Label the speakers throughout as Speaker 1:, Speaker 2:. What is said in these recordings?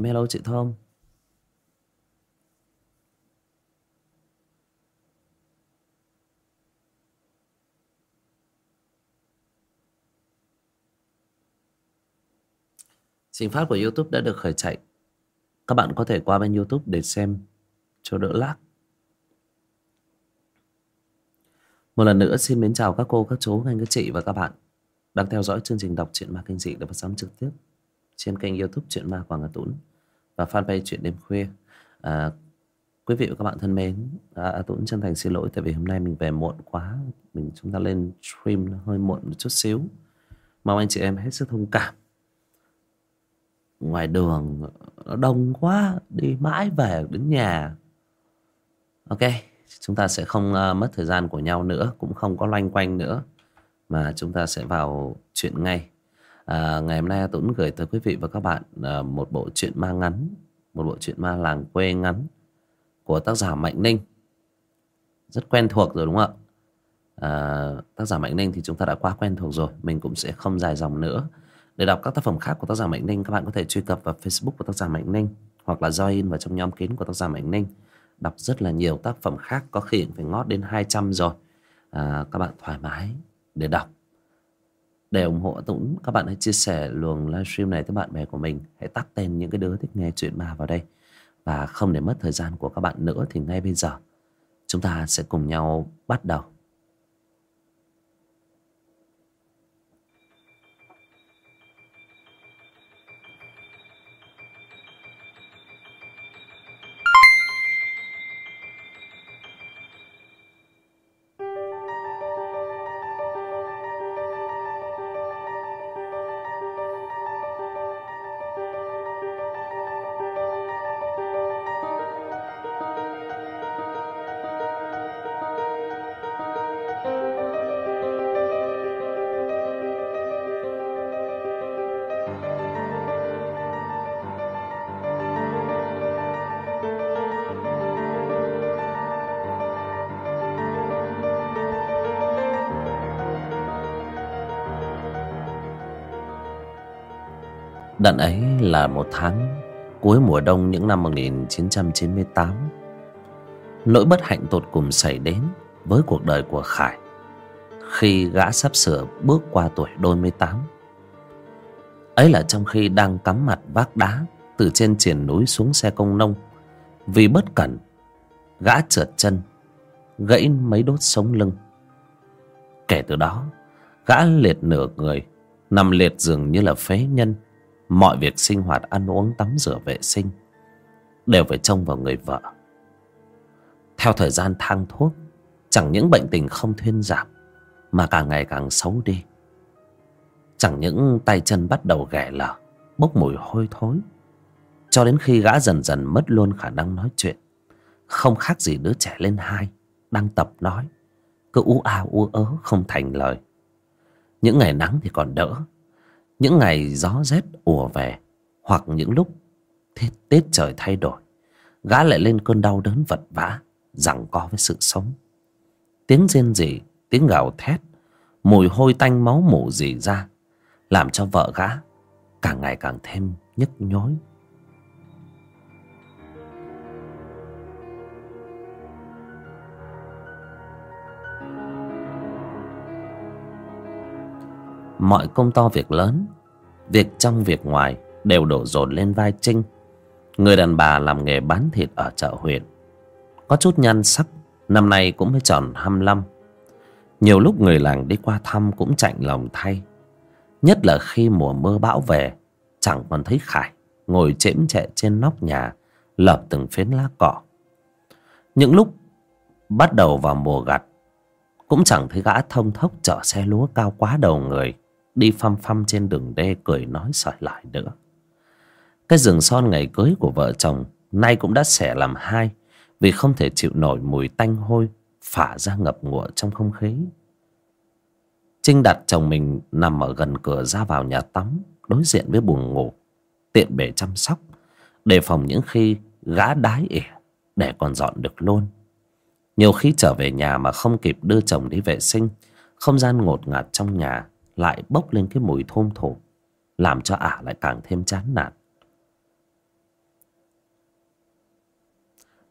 Speaker 1: Em hello chị Thơm. Trình phát của YouTube đã được khởi chạy. Các bạn có thể qua bên YouTube để xem cho đỡ lag. Một lần nữa xin mến chào các cô, các chú, các anh, các chị và các bạn đang theo dõi chương trình đọc truyện ma kinh dị được phát sóng trực tiếp trên kênh youtube truyện ma Quảng Hà Tũng và fanpage chuyện đêm khuya. À, quý vị và các bạn thân mến, à, Tũng chân thành xin lỗi tại vì hôm nay mình về muộn quá, mình chúng ta lên stream hơi muộn một chút xíu. Mong anh chị em hết sức thông cảm. Ngoài đường nó đông quá, đi mãi về đến nhà. Ok, chúng ta sẽ không uh, mất thời gian của nhau nữa, cũng không có loanh quanh nữa mà chúng ta sẽ vào chuyện ngay. À, ngày hôm nay Tuấn gửi tới quý vị và các bạn à, một bộ truyện ma ngắn, một bộ truyện ma làng quê ngắn của tác giả Mạnh Ninh. Rất quen thuộc rồi đúng không ạ? À, tác giả Mạnh Ninh thì chúng ta đã quá quen thuộc rồi, mình cũng sẽ không dài dòng nữa. Để đọc các tác phẩm khác của tác giả Mạnh Ninh, các bạn có thể truy cập vào Facebook của tác giả Mạnh Ninh hoặc là join vào trong nhóm kín của tác giả Mạnh Ninh. Đọc rất là nhiều tác phẩm khác, có khi phải ngót đến 200 rồi. À, các bạn thoải mái để đọc để ủng hộ tũng các bạn hãy chia sẻ luồng livestream này tới bạn bè của mình. Hãy tắt tên những cái đứa thích nghe chuyện ma vào đây. Và không để mất thời gian của các bạn nữa thì ngay bây giờ, chúng ta sẽ cùng nhau bắt đầu. Đợt ấy là một tháng cuối mùa đông những năm 1998. Nỗi bất hạnh tột cùng xảy đến với cuộc đời của Khải khi gã sắp sửa bước qua tuổi đôi mươi tám. Ấy là trong khi đang cắm mặt vác đá từ trên triển núi xuống xe công nông. Vì bất cẩn, gã trượt chân, gãy mấy đốt sống lưng. Kể từ đó, gã liệt nửa người, nằm liệt giường như là phế nhân mọi việc sinh hoạt, ăn uống, tắm rửa, vệ sinh đều phải trông vào người vợ. Theo thời gian thang thuốc, chẳng những bệnh tình không thuyên giảm, mà càng ngày càng xấu đi. Chẳng những tay chân bắt đầu ghẻ lở, bốc mùi hôi thối, cho đến khi gã dần dần mất luôn khả năng nói chuyện, không khác gì đứa trẻ lên hai đang tập nói, cứ ú a ú ớ không thành lời. Những ngày nắng thì còn đỡ những ngày gió rét ùa về hoặc những lúc tết, tết trời thay đổi gã lại lên cơn đau đớn vật vã giằng co với sự sống. Tiếng rên rỉ tiếng gào thét mùi hôi tanh máu mủ rỉ ra làm cho vợ gã càng ngày càng thêm nhức nhối. Mọi công to việc lớn, việc trong việc ngoài đều đổ dồn lên vai trinh. Người đàn bà làm nghề bán thịt ở chợ huyện. Có chút nhan sắc, năm nay cũng mới tròn hăm lăm. Nhiều lúc người làng đi qua thăm cũng chạnh lòng thay. Nhất là khi mùa mưa bão về, chẳng còn thấy khải ngồi chễm chệ trên nóc nhà, lợp từng phiến lá cỏ những lúc bắt đầu vào mùa gặt, cũng chẳng thấy gã thông thốc chở xe lúa cao quá đầu người đi phăm phăm trên đường đê cười nói sỏi lại nữa. Cái rừng son ngày cưới của vợ chồng nay cũng đã xẻ làm hai, vì không thể chịu nổi mùi tanh hôi, phả ra ngập ngụa trong không khí. Trinh đặt chồng mình nằm ở gần cửa ra vào nhà tắm, đối diện với buồng ngủ, tiện bề chăm sóc, đề phòng những khi gã đái ỉa để còn dọn được luôn. Nhiều khi trở về nhà mà không kịp đưa chồng đi vệ sinh, không gian ngột ngạt trong nhà lại bốc lên cái mùi thôm thổ làm cho ả lại càng thêm chán nản.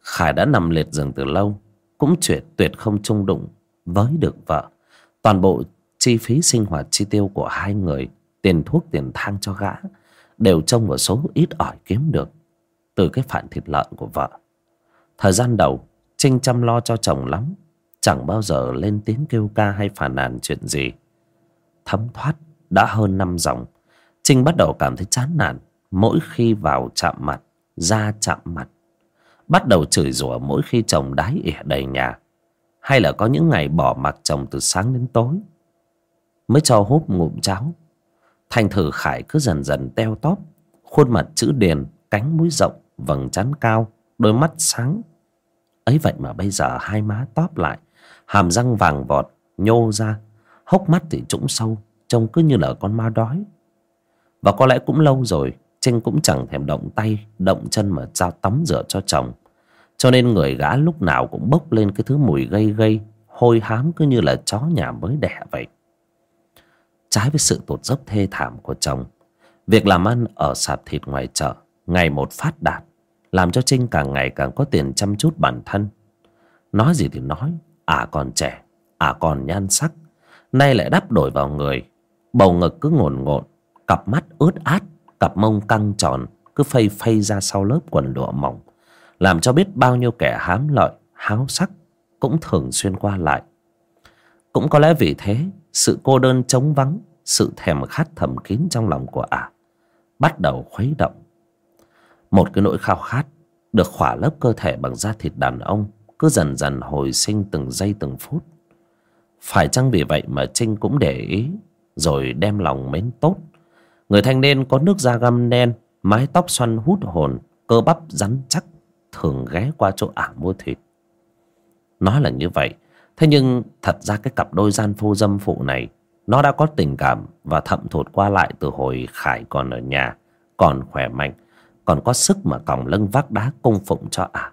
Speaker 1: Khải đã nằm liệt giường từ lâu, cũng chuyện tuyệt không chung đụng với được vợ. Toàn bộ chi phí sinh hoạt chi tiêu của hai người, tiền thuốc, tiền thang cho gã, đều trông vào số ít ỏi kiếm được từ cái phản thịt lợn của vợ. Thời gian đầu, trinh chăm lo cho chồng lắm, chẳng bao giờ lên tiếng kêu ca hay phàn nàn chuyện gì thấm thoát đã hơn năm dòng. Trinh bắt đầu cảm thấy chán nản mỗi khi vào chạm mặt, ra chạm mặt. Bắt đầu chửi rủa mỗi khi chồng đái ỉa đầy nhà. Hay là có những ngày bỏ mặc chồng từ sáng đến tối. Mới cho húp ngụm cháo. Thành thử khải cứ dần dần teo tóp, khuôn mặt chữ điền, cánh mũi rộng, vầng trán cao, đôi mắt sáng. Ấy vậy mà bây giờ hai má tóp lại, hàm răng vàng vọt, nhô ra hốc mắt thì trũng sâu, trông cứ như là con ma đói. Và có lẽ cũng lâu rồi, trinh cũng chẳng thèm động tay, động chân mà ra tắm rửa cho chồng. Cho nên người gã lúc nào cũng bốc lên cái thứ mùi gây gây hôi hám cứ như là chó nhà mới đẻ vậy. Trái với sự tụt dốc thê thảm của chồng, việc làm ăn ở sạp thịt ngoài chợ ngày một phát đạt, làm cho trinh càng ngày càng có tiền chăm chút bản thân. Nói gì thì nói ả còn trẻ ả còn nhan sắc nay lại đắp đổi vào người. Bầu ngực cứ ngồn ngộn, cặp mắt ướt át, cặp mông căng tròn, cứ phây phây ra sau lớp quần lụa mỏng. Làm cho biết bao nhiêu kẻ hám lợi, háo sắc cũng thường xuyên qua lại. Cũng có lẽ vì thế, sự cô đơn trống vắng, sự thèm khát thầm kín trong lòng của ả, bắt đầu khuấy động. Một cái nỗi khao khát được khỏa lớp cơ thể bằng da thịt đàn ông cứ dần dần hồi sinh từng giây từng phút phải chăng vì vậy mà trinh cũng để ý, rồi đem lòng mến tốt? Người thanh niên có nước da găm đen, mái tóc xoăn hút hồn, cơ bắp rắn chắc, thường ghé qua chỗ ả mua thịt. Nói là như vậy, thế nhưng thật ra cái cặp đôi gian phu dâm phụ này, nó đã có tình cảm và thậm thụt qua lại từ hồi khải còn ở nhà, còn khỏe mạnh, còn có sức mà còng lưng vác đá cung phụng cho ả.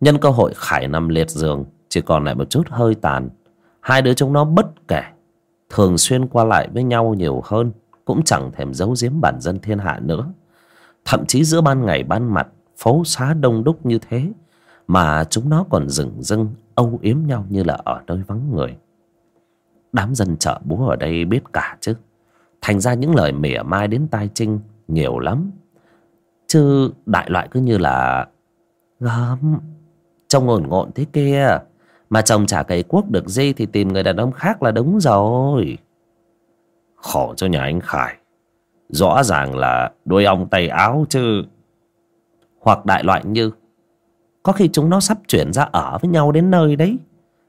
Speaker 1: Nhân cơ hội khải nằm liệt giường, chỉ còn lại một chút hơi tàn hai đứa chúng nó bất kể. Thường xuyên qua lại với nhau nhiều hơn, cũng chẳng thèm giấu giếm bản dân thiên hạ nữa. Thậm chí giữa ban ngày ban mặt, phố xá đông đúc như thế, mà chúng nó còn dừng dưng âu yếm nhau như là ở nơi vắng người. Đám dân chợ búa ở đây biết cả chứ. Thành ra những lời mỉa mai đến tai trinh nhiều lắm. Chứ đại loại cứ như là, gớm, trông ngồn ngộn thế kia mà chồng chả cày cuốc được gì thì tìm người đàn ông khác là đúng rồi. Khổ cho nhà anh khải. Rõ ràng là đuôi ong tay áo chứ. Hoặc đại loại như, có khi chúng nó sắp chuyển ra ở với nhau đến nơi đấy.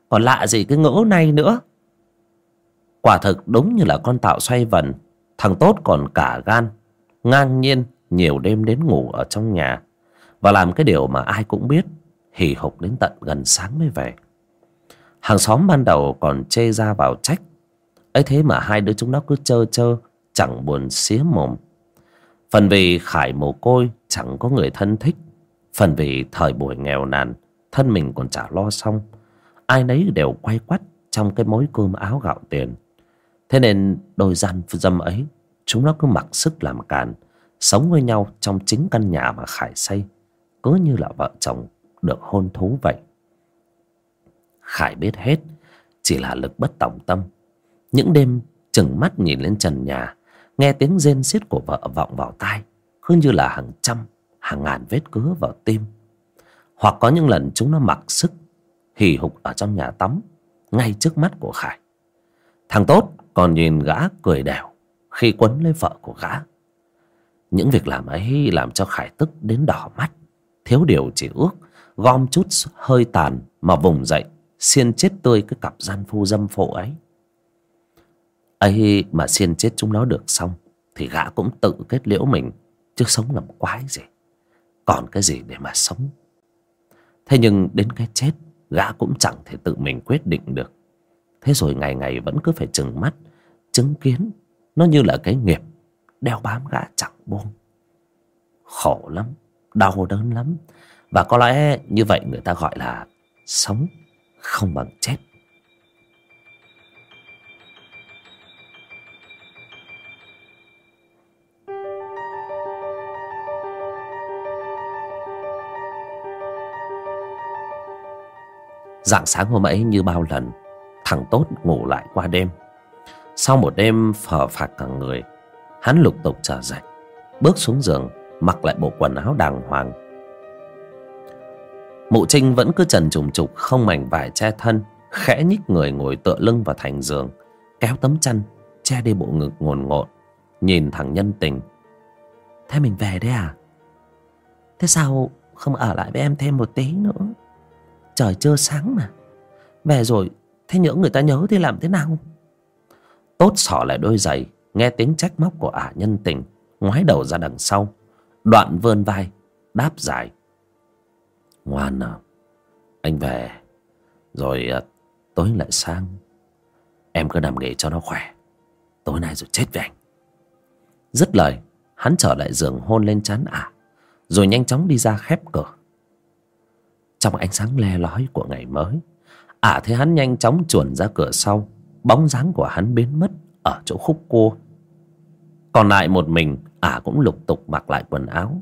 Speaker 1: Còn lạ gì cái ngữ này nữa. Quả thực đúng như là con tạo xoay vần. Thằng tốt còn cả gan, ngang nhiên nhiều đêm đến ngủ ở trong nhà. Và làm cái điều mà ai cũng biết, hì hục đến tận gần sáng mới về hàng xóm ban đầu còn chê ra vào trách. Ấy thế mà hai đứa chúng nó cứ chơ chơ chẳng buồn xía mồm. Phần vì khải mồ côi, chẳng có người thân thích. Phần vì thời buổi nghèo nàn, thân mình còn chả lo xong. Ai nấy đều quay quắt trong cái mối cơm áo gạo tiền. Thế nên đôi gian dâm ấy, chúng nó cứ mặc sức làm càn, sống với nhau trong chính căn nhà mà khải xây. Cứ như là vợ chồng được hôn thú vậy khải biết hết, chỉ là lực bất tòng tâm. Những đêm chừng mắt nhìn lên trần nhà, nghe tiếng rên xiết của vợ vọng vào tai, cứ như là hàng trăm, hàng ngàn vết cứa vào tim. Hoặc có những lần chúng nó mặc sức, hì hục ở trong nhà tắm, ngay trước mắt của khải. Thằng tốt còn nhìn gã cười đèo khi quấn lấy vợ của gã. Những việc làm ấy làm cho khải tức đến đỏ mắt, thiếu điều chỉ ước, gom chút hơi tàn mà vùng dậy xiên chết tươi cái cặp gian phu dâm phụ ấy. Ấy mà xiên chết chúng nó được xong, thì gã cũng tự kết liễu mình, chứ sống làm quái gì. Còn cái gì để mà sống? Thế nhưng đến cái chết, gã cũng chẳng thể tự mình quyết định được. Thế rồi ngày ngày vẫn cứ phải chừng mắt, chứng kiến nó như là cái nghiệp đeo bám gã chẳng buông. Khổ lắm, đau đớn lắm. Và có lẽ như vậy người ta gọi là sống không bằng chết. Dạng sáng hôm ấy như bao lần, Thằng Tốt ngủ lại qua đêm. Sau một đêm phờ phạc cả người, Hắn lục tục trở dậy, Bước xuống giường, Mặc lại bộ quần áo đàng hoàng Mụ Trinh vẫn cứ trần trùng trục, Không mảnh vải che thân, Khẽ nhích người ngồi tựa lưng vào thành giường, Kéo tấm chăn, Che đi bộ ngực ngồn ngộn, Nhìn thằng nhân tình. Thế mình về đấy à? Thế sao không ở lại với em thêm một tí nữa? Trời chưa sáng mà. Về rồi, Thế nhỡ người ta nhớ thì làm thế nào? Tốt xỏ lại đôi giày, Nghe tiếng trách móc của ả nhân tình, Ngoái đầu ra đằng sau. Đoạn vươn vai, Đáp dài Ngoan nào Anh về. Rồi à, tối lại sang. Em cứ nằm nghỉ cho nó khỏe. Tối nay rồi chết với anh. Dứt lời Hắn trở lại giường hôn lên chán ả Rồi nhanh chóng đi ra khép cửa. Trong ánh sáng le lói của ngày mới Ả thấy hắn nhanh chóng chuồn ra cửa sau Bóng dáng của hắn biến mất Ở chỗ khúc cua. Còn lại một mình Ả cũng lục tục mặc lại quần áo.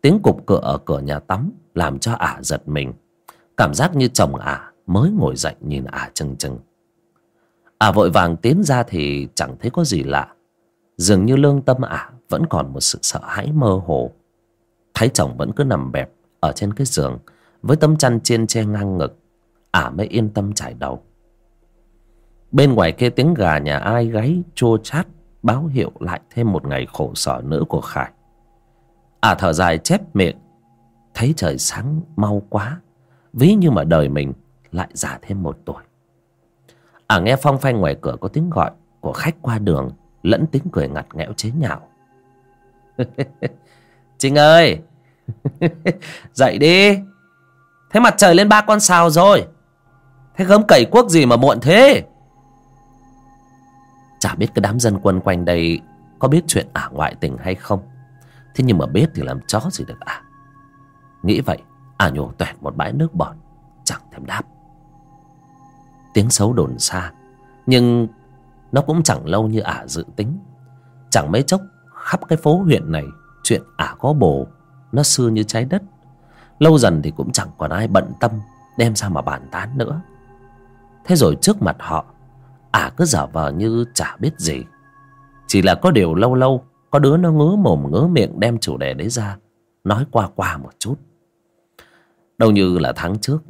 Speaker 1: Tiếng cục cửa ở cửa nhà tắm làm cho ả giật mình. Cảm giác như chồng ả mới ngồi dậy nhìn ả chừng chừng. Ả vội vàng tiến ra thì chẳng thấy có gì lạ. Dường như lương tâm ả vẫn còn một sự sợ hãi mơ hồ. Thấy chồng vẫn cứ nằm bẹp Ở trên cái giường, Với tấm chăn chiên che ngang ngực, ả mới yên tâm trải đầu. Bên ngoài kia tiếng gà nhà ai gáy chua chát, báo hiệu lại thêm một ngày khổ sở nữa của khải. Ả thở dài chép miệng thấy trời sáng mau quá, ví như mà đời mình lại già thêm một tuổi. Ả nghe phong phanh ngoài cửa có tiếng gọi của khách qua đường, lẫn tiếng cười ngặt nghẽo chế nhạo. Trinh ơi! Dậy đi! Thế mặt trời lên ba con sao rồi. Thế gớm cầy quốc gì mà muộn thế? Chả biết cái đám dân quân quanh đây Có biết chuyện ả ngoại tình hay không. Thế nhưng mà biết thì làm chó gì được ả. Nghĩ vậy Ả nhổ tuẹt một bãi nước bọt, Chẳng thèm đáp. Tiếng xấu đồn xa, Nhưng Nó cũng chẳng lâu như ả dự tính. Chẳng mấy chốc, Khắp cái phố huyện này, Chuyện ả có bồ, Nó xưa như trái đất. Lâu dần thì cũng chẳng còn ai bận tâm, Đem ra mà bàn tán nữa. Thế rồi trước mặt họ, Ả cứ giả vờ như chả biết gì. Chỉ là có điều lâu lâu, Có đứa nó ngứa mồm ngứa miệng đem chủ đề đấy ra, Nói qua qua một chút. Đâu như là tháng trước,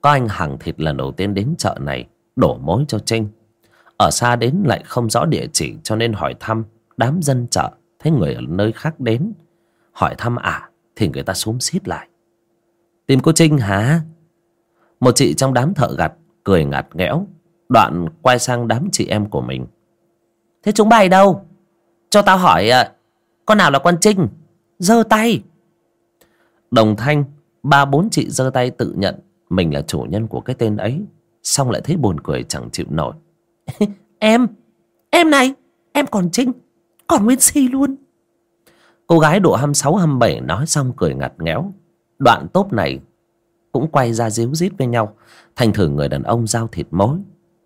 Speaker 1: Có anh hàng thịt lần đầu tiên đến chợ này, Đổ mối cho Trinh. Ở xa đến lại không rõ địa chỉ Cho nên hỏi thăm, đám dân chợ, Thấy người ở nơi khác đến. Hỏi thăm ả Thì người ta xúm xít lại. Tìm cô Trinh hả? Một chị trong đám thợ gặt, cười ngặt nghẽo, đoạn quay sang đám chị em của mình. Thế chúng bay đâu? Cho tao hỏi à, con nào là con trinh? Giơ tay. Đồng thanh ba bốn chị giơ tay tự nhận mình là chủ nhân của cái tên ấy, xong lại thấy buồn cười chẳng chịu nổi. Em em này, em còn trinh, còn nguyên si luôn. Cô gái độ hăm sáu hăm bảy nói xong cười ngặt nghẽo. Đoạn tốp này cũng quay ra díu dít với nhau. Thành thử người đàn ông giao thịt mối,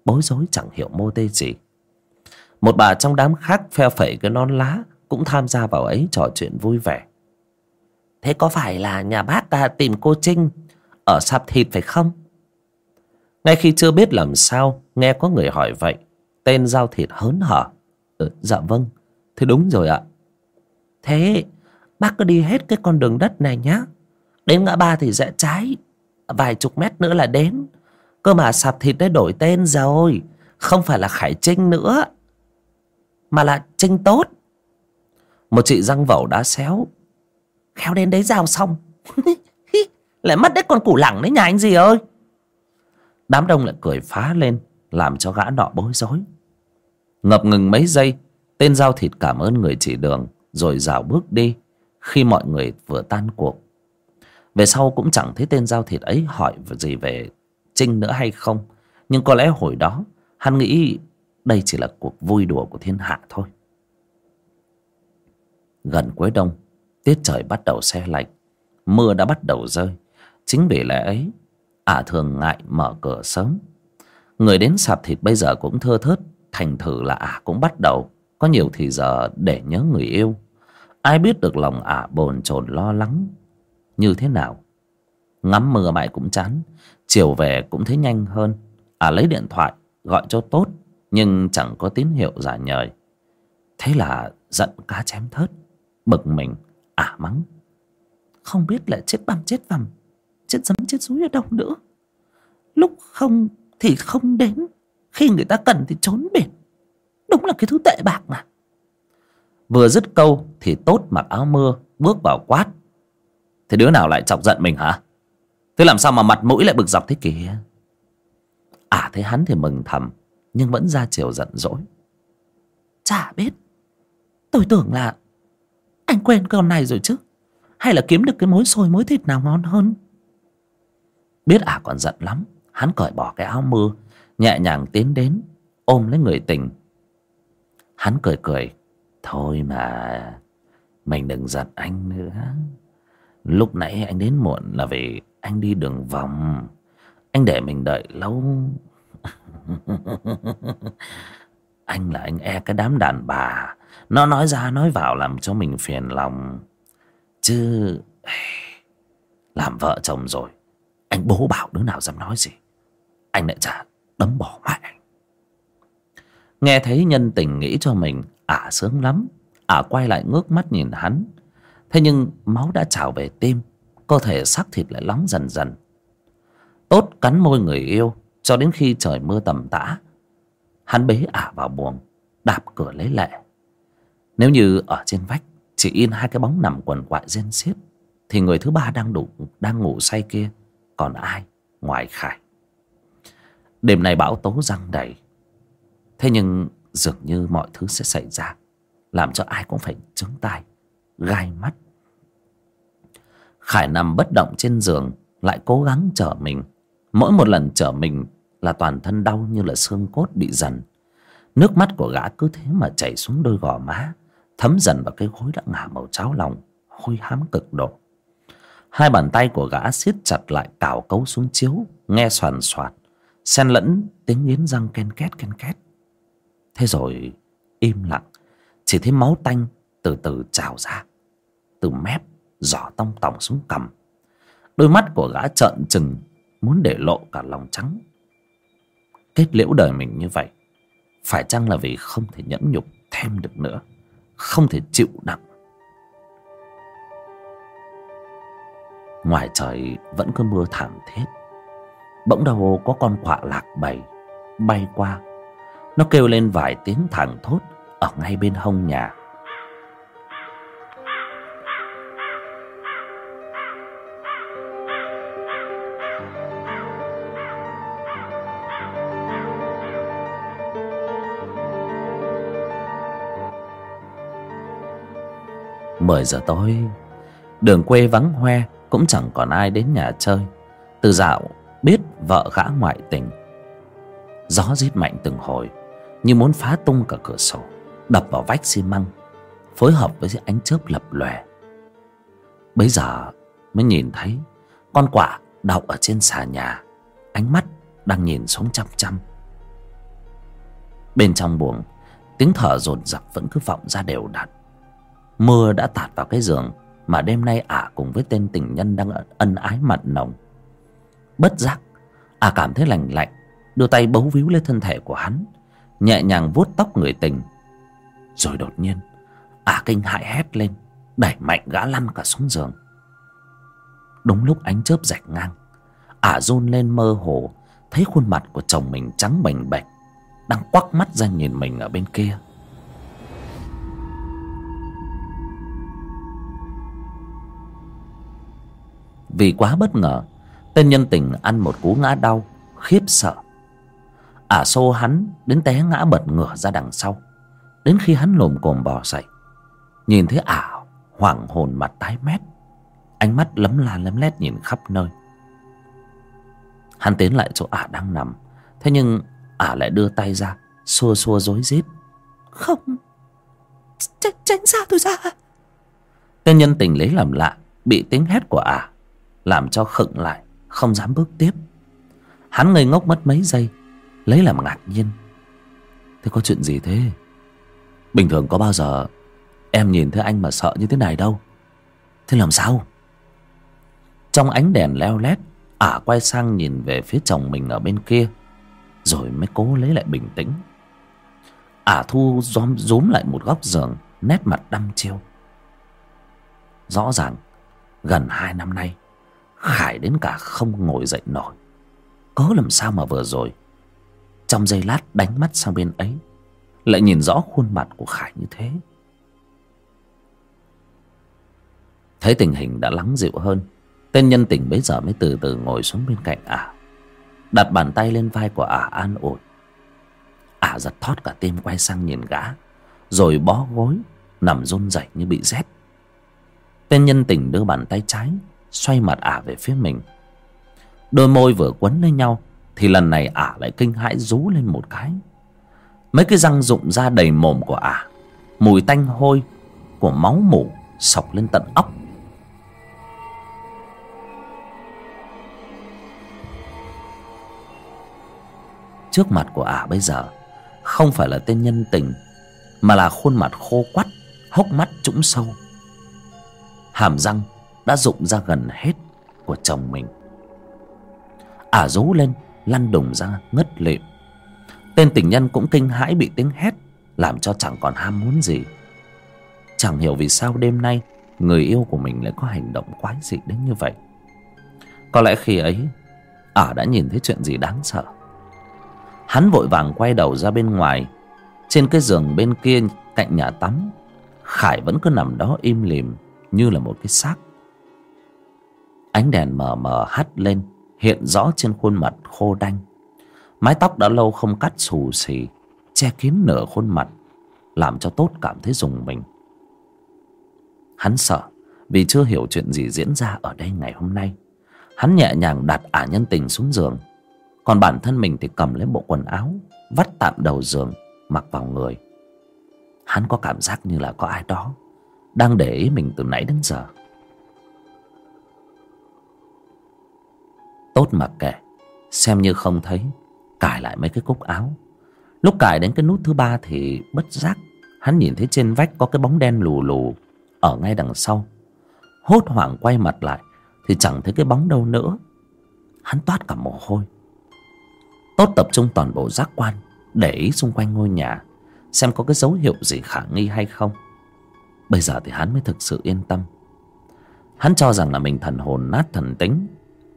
Speaker 1: bối rối chẳng hiểu mô tê gì. Một bà trong đám khác phe phẩy cái non lá cũng tham gia vào ấy trò chuyện vui vẻ thế có phải là nhà bác ta tìm cô trinh ở sạp thịt phải không? Ngay khi chưa biết làm sao nghe có người hỏi vậy tên giao thịt hớn hở. Ừ, dạ vâng thế đúng rồi ạ. Thế bác cứ đi hết cái con đường đất này nhá. Đến ngã ba thì rẽ trái vài chục mét nữa là đến. Cơ mà sạp thịt đã đổi tên rồi không phải là khải trinh nữa mà là trinh tốt. Một chị răng vẩu đá xéo khéo đến đấy giao xong. Lại mất đấy con củ lẳng đấy nhà anh gì ơi? Đám đông lại cười phá lên, làm cho gã nọ bối rối. Ngập ngừng mấy giây, tên giao thịt cảm ơn người chỉ đường, rồi rào bước đi, khi mọi người vừa tan cuộc. Về sau cũng chẳng thấy tên giao thịt ấy hỏi gì về Trinh nữa hay không, Nhưng có lẽ hồi đó, Hắn nghĩ đây chỉ là cuộc vui đùa của thiên hạ thôi. Gần cuối đông Tiết trời bắt đầu xe lạnh. Mưa đã bắt đầu rơi. Chính vì lẽ ấy, Ả thường ngại mở cửa sớm. Người đến sạp thịt bây giờ cũng thưa thớt, Thành thử là ả cũng bắt đầu. Có nhiều thì giờ để nhớ người yêu. Ai biết được lòng ả bồn chồn lo lắng. Như thế nào? Ngắm mưa mãi cũng chán, chiều về cũng thấy nhanh hơn. Ả lấy điện thoại, gọi cho tốt, nhưng chẳng có tín hiệu giả nhời. Thế là giận cá chém thớt, bực mình ả mắng. Không biết là chết băm chết vằm, chết dấm chết rúi ở đâu nữa. Lúc không thì không đến, khi người ta cần thì trốn biển. Đúng là cái thứ tệ bạc mà. Vừa dứt câu thì tốt mặc áo mưa, bước vào quát. Thế đứa nào lại chọc giận mình hả? Thế làm sao mà mặt mũi lại bực dọc thế kìa? À thấy hắn thì mừng thầm, nhưng vẫn ra chiều giận dỗi. Chả biết. Tôi tưởng là anh quên con này rồi chứ? Hay là kiếm được cái mối xôi, mối thịt nào ngon hơn? Biết à còn giận lắm. Hắn cởi bỏ cái áo mưa, nhẹ nhàng tiến đến, ôm lấy người tình. Hắn cười cười. Thôi mà, mình đừng giận anh nữa. Lúc nãy anh đến muộn là vì anh đi đường vòng. Anh để mình đợi lâu. Anh là anh e cái đám đàn bà nó nói ra, nói vào làm cho mình phiền lòng. Chứ, làm vợ chồng rồi, anh bố bảo đứa nào dám nói gì? Anh lại chả đấm bỏ mẹ nghe thấy nhân tình nghĩ cho mình, ả sướng lắm. Ả quay lại ngước mắt nhìn hắn. Thế nhưng máu đã trào về tim, cơ thể xác thịt lại nóng dần dần. Tốt cắn môi người yêu, cho đến khi trời mưa tầm tã, hắn bế ả vào buồng, đạp cửa lấy lệ nếu như ở trên vách, chỉ in hai cái bóng nằm quần quại rên xiết, thì người thứ ba đang đủ, đang ngủ say kia, còn ai ngoài khải? Đêm nay bão tố răng đầy. Thế nhưng dường như mọi thứ sẽ xảy ra, làm cho ai cũng phải chứng tai, gai mắt. Khải nằm bất động trên giường, lại cố gắng trở mình. Mỗi một lần trở mình là toàn thân đau như là xương cốt bị dần. Nước mắt của gã cứ thế mà chảy xuống đôi gò má thấm dần vào cái gối đã ngả màu cháo lòng hôi hám cực độ. Hai bàn tay của gã siết chặt lại, cào cấu xuống chiếu, nghe soàn soạt, xen lẫn tiếng nghiến răng ken két ken két. Thế rồi, im lặng, chỉ thấy máu tanh từ từ trào ra, từ mép, giỏ tong tòng xuống cằm. Đôi mắt của gã trợn trừng, muốn để lộ cả lòng trắng. Kết liễu đời mình như vậy, phải chăng là vì không thể nhẫn nhục thêm được nữa? Không thể chịu đựng. Ngoài trời vẫn cứ mưa thảm thiết. Bỗng đâu có con quạ lạc bầy, bay qua. Nó kêu lên vài tiếng thảng thốt ở ngay bên hông nhà. Mười giờ tối, đường quê vắng hoe, cũng chẳng còn ai đến nhà chơi. Từ dạo, biết vợ gã ngoại tình. Gió rít mạnh từng hồi, như muốn phá tung cả cửa sổ, đập vào vách xi măng, phối hợp với ánh chớp lập lòe. Bây giờ mới nhìn thấy, con quạ đậu ở trên xà nhà, ánh mắt đang nhìn xuống chăm chăm. Bên trong buồng, tiếng thở dồn dập vẫn cứ vọng ra đều đặn mưa đã tạt vào cái giường, mà đêm nay ả cùng với tên tình nhân đang ân ái mặn nồng. Bất giác, ả cảm thấy lành lạnh, đưa tay bấu víu lên thân thể của hắn, nhẹ nhàng vuốt tóc người tình. Rồi đột nhiên, ả kinh hãi hét lên, đẩy mạnh gã lăn cả xuống giường. Đúng lúc ánh chớp rạch ngang, ả run lên mơ hồ, thấy khuôn mặt của chồng mình trắng bềnh bệch, đang quắc mắt ra nhìn mình ở bên kia. Vì quá bất ngờ tên nhân tình ăn một cú ngã đau khiếp sợ. Ả xô hắn đến té ngã bật ngửa ra đằng sau. Đến khi hắn lồm cồm bò dậy nhìn thấy ả hoảng hồn mặt tái mét. Ánh mắt lấm la lấm lét nhìn khắp nơi. Hắn tiến lại chỗ ả đang nằm thế nhưng ả lại đưa tay ra xua xua rối rít.
Speaker 2: Không tránh, tránh xa tôi ra.
Speaker 1: Tên nhân tình lấy làm lạ bị tiếng hét của ả làm cho khựng lại, không dám bước tiếp. Hắn ngây ngốc mất mấy giây, lấy làm ngạc nhiên. Thế có chuyện gì thế? Bình thường có bao giờ em nhìn thấy anh mà sợ như thế này đâu. Thế làm sao? Trong ánh đèn leo lét, ả quay sang nhìn về phía chồng mình ở bên kia, rồi mới cố lấy lại bình tĩnh. Ả thu róm rúm lại một góc giường, nét mặt đăm chiêu. Rõ ràng, gần hai năm nay khải đến cả không ngồi dậy nổi. Cớ làm sao mà vừa rồi? Trong giây lát đánh mắt sang bên ấy, lại nhìn rõ khuôn mặt của khải như thế. Thấy tình hình đã lắng dịu hơn, tên nhân tình bấy giờ mới từ từ ngồi xuống bên cạnh ả. Đặt bàn tay lên vai của ả an ủi. Ả giật thót cả tim quay sang nhìn gã, rồi bó gối, nằm run rẩy như bị rét. Tên nhân tình đưa bàn tay trái xoay mặt ả về phía mình. Đôi môi vừa quấn lấy nhau thì lần này ả lại kinh hãi rú lên một cái. Mấy cái răng rụng ra đầy mồm của ả, mùi tanh hôi của máu mủ sộc lên tận óc. Trước mặt của ả bây giờ không phải là tên nhân tình, mà là khuôn mặt khô quắt, hốc mắt trũng sâu. Hàm răng đã rụng ra gần hết của chồng mình. Ả rú lên, lăn đùng ra, ngất lịm. Tên tình nhân cũng kinh hãi bị tiếng hét, làm cho chẳng còn ham muốn gì. Chẳng hiểu vì sao đêm nay người yêu của mình lại có hành động quái dị đến như vậy. Có lẽ khi ấy, ả đã nhìn thấy chuyện gì đáng sợ. Hắn vội vàng quay đầu ra bên ngoài. Trên cái giường bên kia cạnh nhà tắm, khải vẫn cứ nằm đó im lìm như là một cái xác ánh đèn mờ mờ hắt lên, hiện rõ trên khuôn mặt khô đanh. Mái tóc đã lâu không cắt xù xì, che kín nửa khuôn mặt, làm cho tốt cảm thấy rùng mình. Hắn sợ vì chưa hiểu chuyện gì diễn ra ở đây ngày hôm nay. Hắn nhẹ nhàng đặt ả nhân tình xuống giường. Còn bản thân mình thì cầm lấy bộ quần áo, vắt tạm đầu giường, mặc vào người. Hắn có cảm giác như là có ai đó đang để ý mình từ nãy đến giờ. Tốt mặc kệ. Xem như không thấy, cài lại mấy cái cúc áo. Lúc cài đến cái nút thứ ba thì bất giác, hắn nhìn thấy trên vách có cái bóng đen lù lù ở ngay đằng sau. Hốt hoảng quay mặt lại thì chẳng thấy cái bóng đâu nữa. Hắn toát cả mồ hôi. Tốt tập trung toàn bộ giác quan, để ý xung quanh ngôi nhà, xem có cái dấu hiệu gì khả nghi hay không. Bây giờ thì hắn mới thực sự yên tâm. Hắn cho rằng là mình thần hồn nát thần tính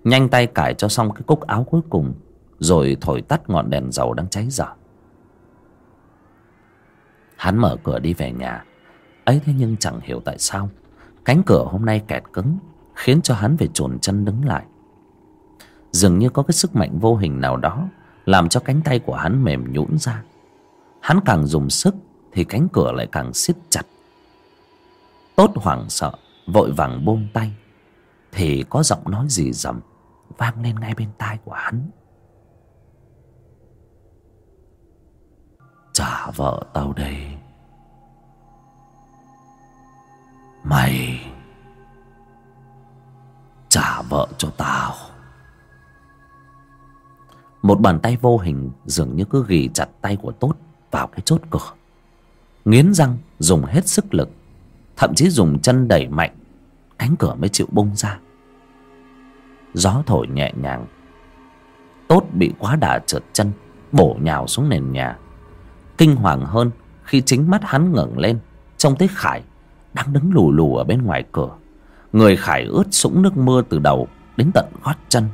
Speaker 1: nhanh tay cải cho xong cái cúc áo cuối cùng, rồi thổi tắt ngọn đèn dầu đang cháy dở. Hắn mở cửa đi về nhà. Ấy thế nhưng chẳng hiểu tại sao, cánh cửa hôm nay kẹt cứng, khiến cho hắn phải chồn chân đứng lại. Dường như có cái sức mạnh vô hình nào đó làm cho cánh tay của hắn mềm nhũn ra. Hắn càng dùng sức thì cánh cửa lại càng siết chặt. Tốt hoảng sợ, vội vàng buông tay. Thì có giọng nói gì rầm vang lên ngay bên tai của hắn. Trả vợ tao đây mày trả vợ cho tao. Một bàn tay vô hình dường như cứ ghì chặt tay của tốt vào cái chốt cửa. Nghiến răng dùng hết sức lực, thậm chí dùng chân đẩy mạnh, cánh cửa mới chịu bung ra gió thổi nhẹ nhàng. Tốt bị quá đà trượt chân, bổ nhào xuống nền nhà. Kinh hoàng hơn khi chính mắt hắn ngẩng lên, trông thấy khải đang đứng lù lù ở bên ngoài cửa. Người khải ướt sũng nước mưa từ đầu đến tận gót chân.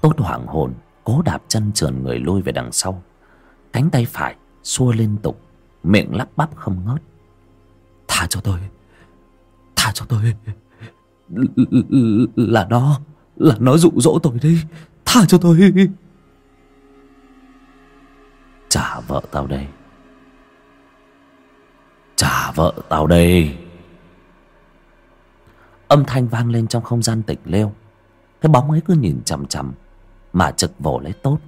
Speaker 1: Tốt hoảng hồn, cố đạp chân trườn người lui về đằng sau. Cánh tay phải xua liên tục miệng lắp bắp không ngớt. Tha cho tôi. Tha cho tôi. Là nó là nó dụ dỗ tôi đi. Tha cho tôi. Trả vợ tao đây. Trả vợ tao đây. Âm thanh vang lên trong không gian tịch lêu. Cái bóng ấy cứ nhìn chằm chằm mà trực vồ lấy tốt.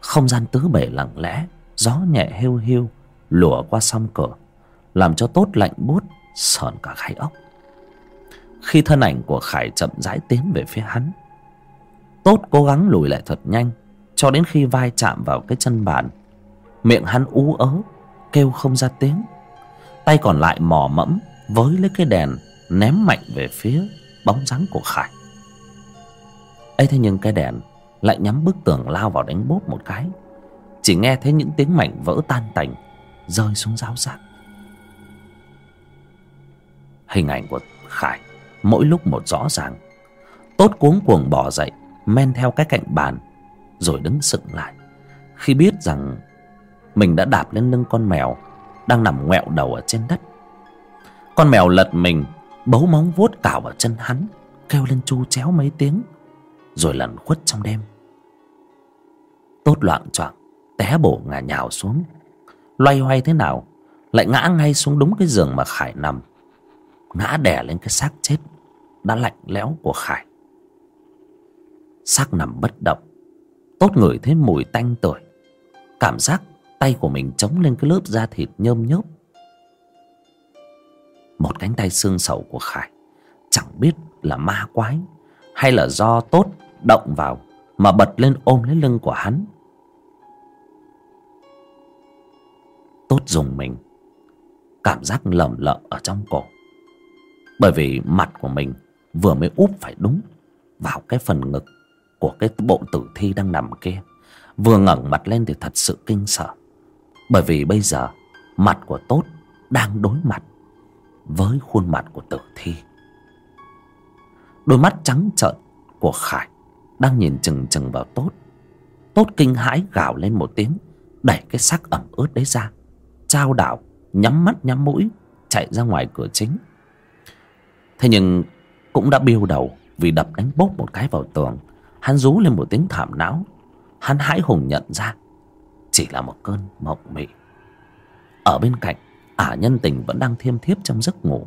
Speaker 1: Không gian tứ bể lặng lẽ gió nhẹ hiu hiu lùa qua song cửa làm cho tốt lạnh buốt, sờn cả gai ốc. Khi thân ảnh của khải chậm rãi tiến về phía hắn, tốt cố gắng lùi lại thật nhanh, cho đến khi vai chạm vào cái chân bàn, miệng hắn ú ớ, kêu không ra tiếng. Tay còn lại mò mẫm với lấy cái đèn ném mạnh về phía bóng dáng của khải. Ấy thế nhưng cái đèn lại nhắm bức tường lao vào đánh bốp một cái. Chỉ nghe thấy những tiếng mảnh vỡ tan tành rơi xuống giáo rác hình ảnh của khải, mỗi lúc một rõ ràng. Tốt cuống cuồng bỏ dậy, men theo cái cạnh bàn, rồi đứng sững lại. Khi biết rằng mình đã đạp lên lưng con mèo đang nằm ngoẹo đầu ở trên đất. Con mèo lật mình, bấu móng vuốt cào vào chân hắn, kêu lên chu chéo mấy tiếng, rồi lẩn khuất trong đêm. Tốt loạn choạng, té bổ ngả nhào xuống loay hoay thế nào, lại ngã ngay xuống đúng cái giường mà khải nằm. Ngã đè lên cái xác chết đã lạnh lẽo của khải. Xác nằm bất động, tốt ngửi thấy mùi tanh tưởi. Cảm giác tay của mình chống lên cái lớp da thịt nhôm nhớp. Một cánh tay xương sầu của khải chẳng biết là ma quái hay là do tốt động vào mà bật lên ôm lấy lưng của hắn. Tốt dùng mình. Cảm giác lầm lợ ở trong cổ. Bởi vì mặt của mình vừa mới úp phải đúng vào cái phần ngực của cái bộ tử thi đang nằm kia. Vừa ngẩng mặt lên thì thật sự kinh sợ. Bởi vì bây giờ mặt của tốt đang đối mặt với khuôn mặt của tử thi. Đôi mắt trắng trợn của khải đang nhìn chừng chừng vào tốt. Tốt kinh hãi gào lên một tiếng, đẩy cái xác ẩm ướt đấy ra trao đảo nhắm mắt nhắm mũi, chạy ra ngoài cửa chính. Thế nhưng cũng đã biêu đầu vì đập đánh bốc một cái vào tường. Hắn rú lên một tiếng thảm não. Hắn hãi hùng nhận ra chỉ là một cơn mộng mị. Ở bên cạnh, ả nhân tình vẫn đang thiêm thiếp trong giấc ngủ.